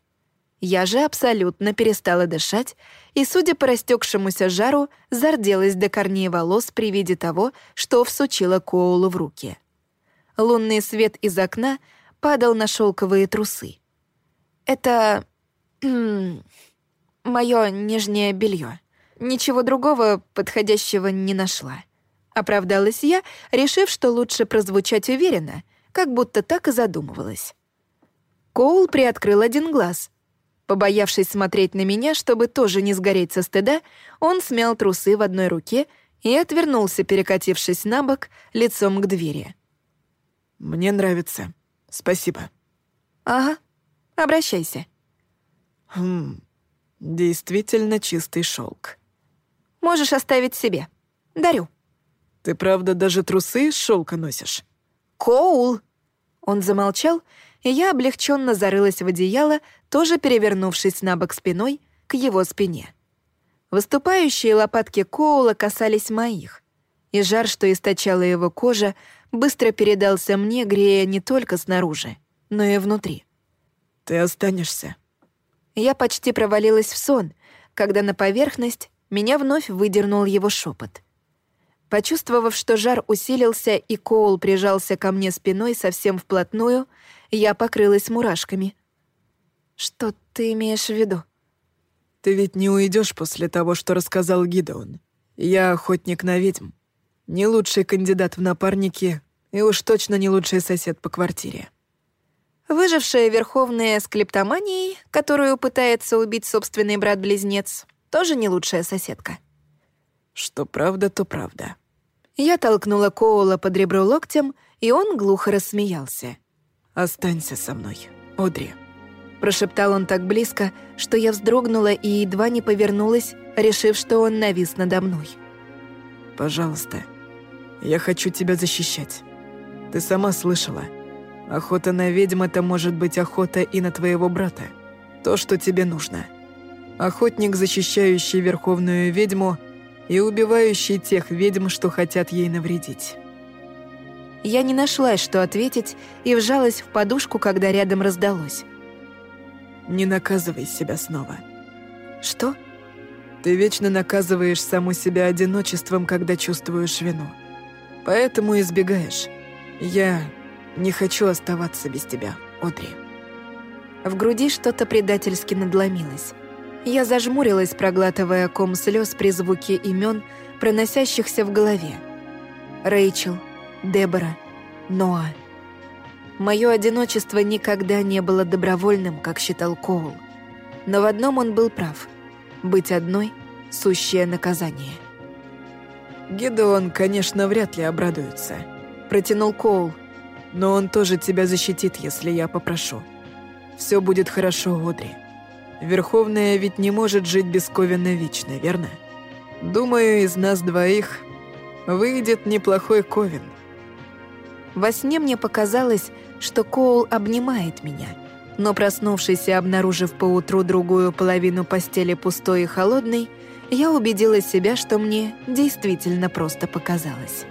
Я же абсолютно перестала дышать и, судя по растекшемуся жару, зарделась до корней волос при виде того, что всучила Коулу в руки. Лунный свет из окна падал на шелковые трусы. Это... мое нижнее белье. Ничего другого подходящего не нашла. Оправдалась я, решив, что лучше прозвучать уверенно, как будто так и задумывалась. Коул приоткрыл один глаз. Побоявшись смотреть на меня, чтобы тоже не сгореть со стыда, он смял трусы в одной руке и отвернулся, перекатившись на бок, лицом к двери. «Мне нравится. Спасибо». «Ага. Обращайся». «Хм, действительно чистый шелк. «Можешь оставить себе. Дарю». Ты правда даже трусы из шелка носишь? Коул! Он замолчал, и я облегченно зарылась в одеяло, тоже перевернувшись на бок спиной к его спине. Выступающие лопатки Коула касались моих, и жар, что источала его кожа, быстро передался мне, грея не только снаружи, но и внутри. «Ты останешься?» Я почти провалилась в сон, когда на поверхность меня вновь выдернул его шепот — Почувствовав, что жар усилился и Коул прижался ко мне спиной совсем вплотную, я покрылась мурашками. «Что ты имеешь в виду?» «Ты ведь не уйдешь после того, что рассказал Гидеон. Я охотник на ведьм. Не лучший кандидат в напарники и уж точно не лучший сосед по квартире». Выжившая верховная с клептоманией, которую пытается убить собственный брат-близнец, тоже не лучшая соседка. Что правда, то правда. Я толкнула Коула под ребро локтем, и он глухо рассмеялся. «Останься со мной, Одри». Прошептал он так близко, что я вздрогнула и едва не повернулась, решив, что он навис надо мной. «Пожалуйста, я хочу тебя защищать. Ты сама слышала. Охота на ведьм — это может быть охота и на твоего брата. То, что тебе нужно. Охотник, защищающий верховную ведьму и убивающий тех ведьм, что хотят ей навредить». Я не нашлась, что ответить, и вжалась в подушку, когда рядом раздалось. «Не наказывай себя снова». «Что?» «Ты вечно наказываешь саму себя одиночеством, когда чувствуешь вину. Поэтому избегаешь. Я не хочу оставаться без тебя, Одри». В груди что-то предательски надломилось. Я зажмурилась, проглатывая ком слез при звуке имен, проносящихся в голове. Рэйчел, Дебора, Ноа. Мое одиночество никогда не было добровольным, как считал Коул. Но в одном он был прав. Быть одной — сущее наказание. «Гедеон, конечно, вряд ли обрадуется», — протянул Коул. «Но он тоже тебя защитит, если я попрошу. Все будет хорошо, Одри. Верховная ведь не может жить бесковенно вечно, верно? Думаю, из нас двоих выйдет неплохой Ковен». Во сне мне показалось, что Коул обнимает меня, но проснувшись и обнаружив поутру другую половину постели пустой и холодной, я убедила себя, что мне действительно просто показалось.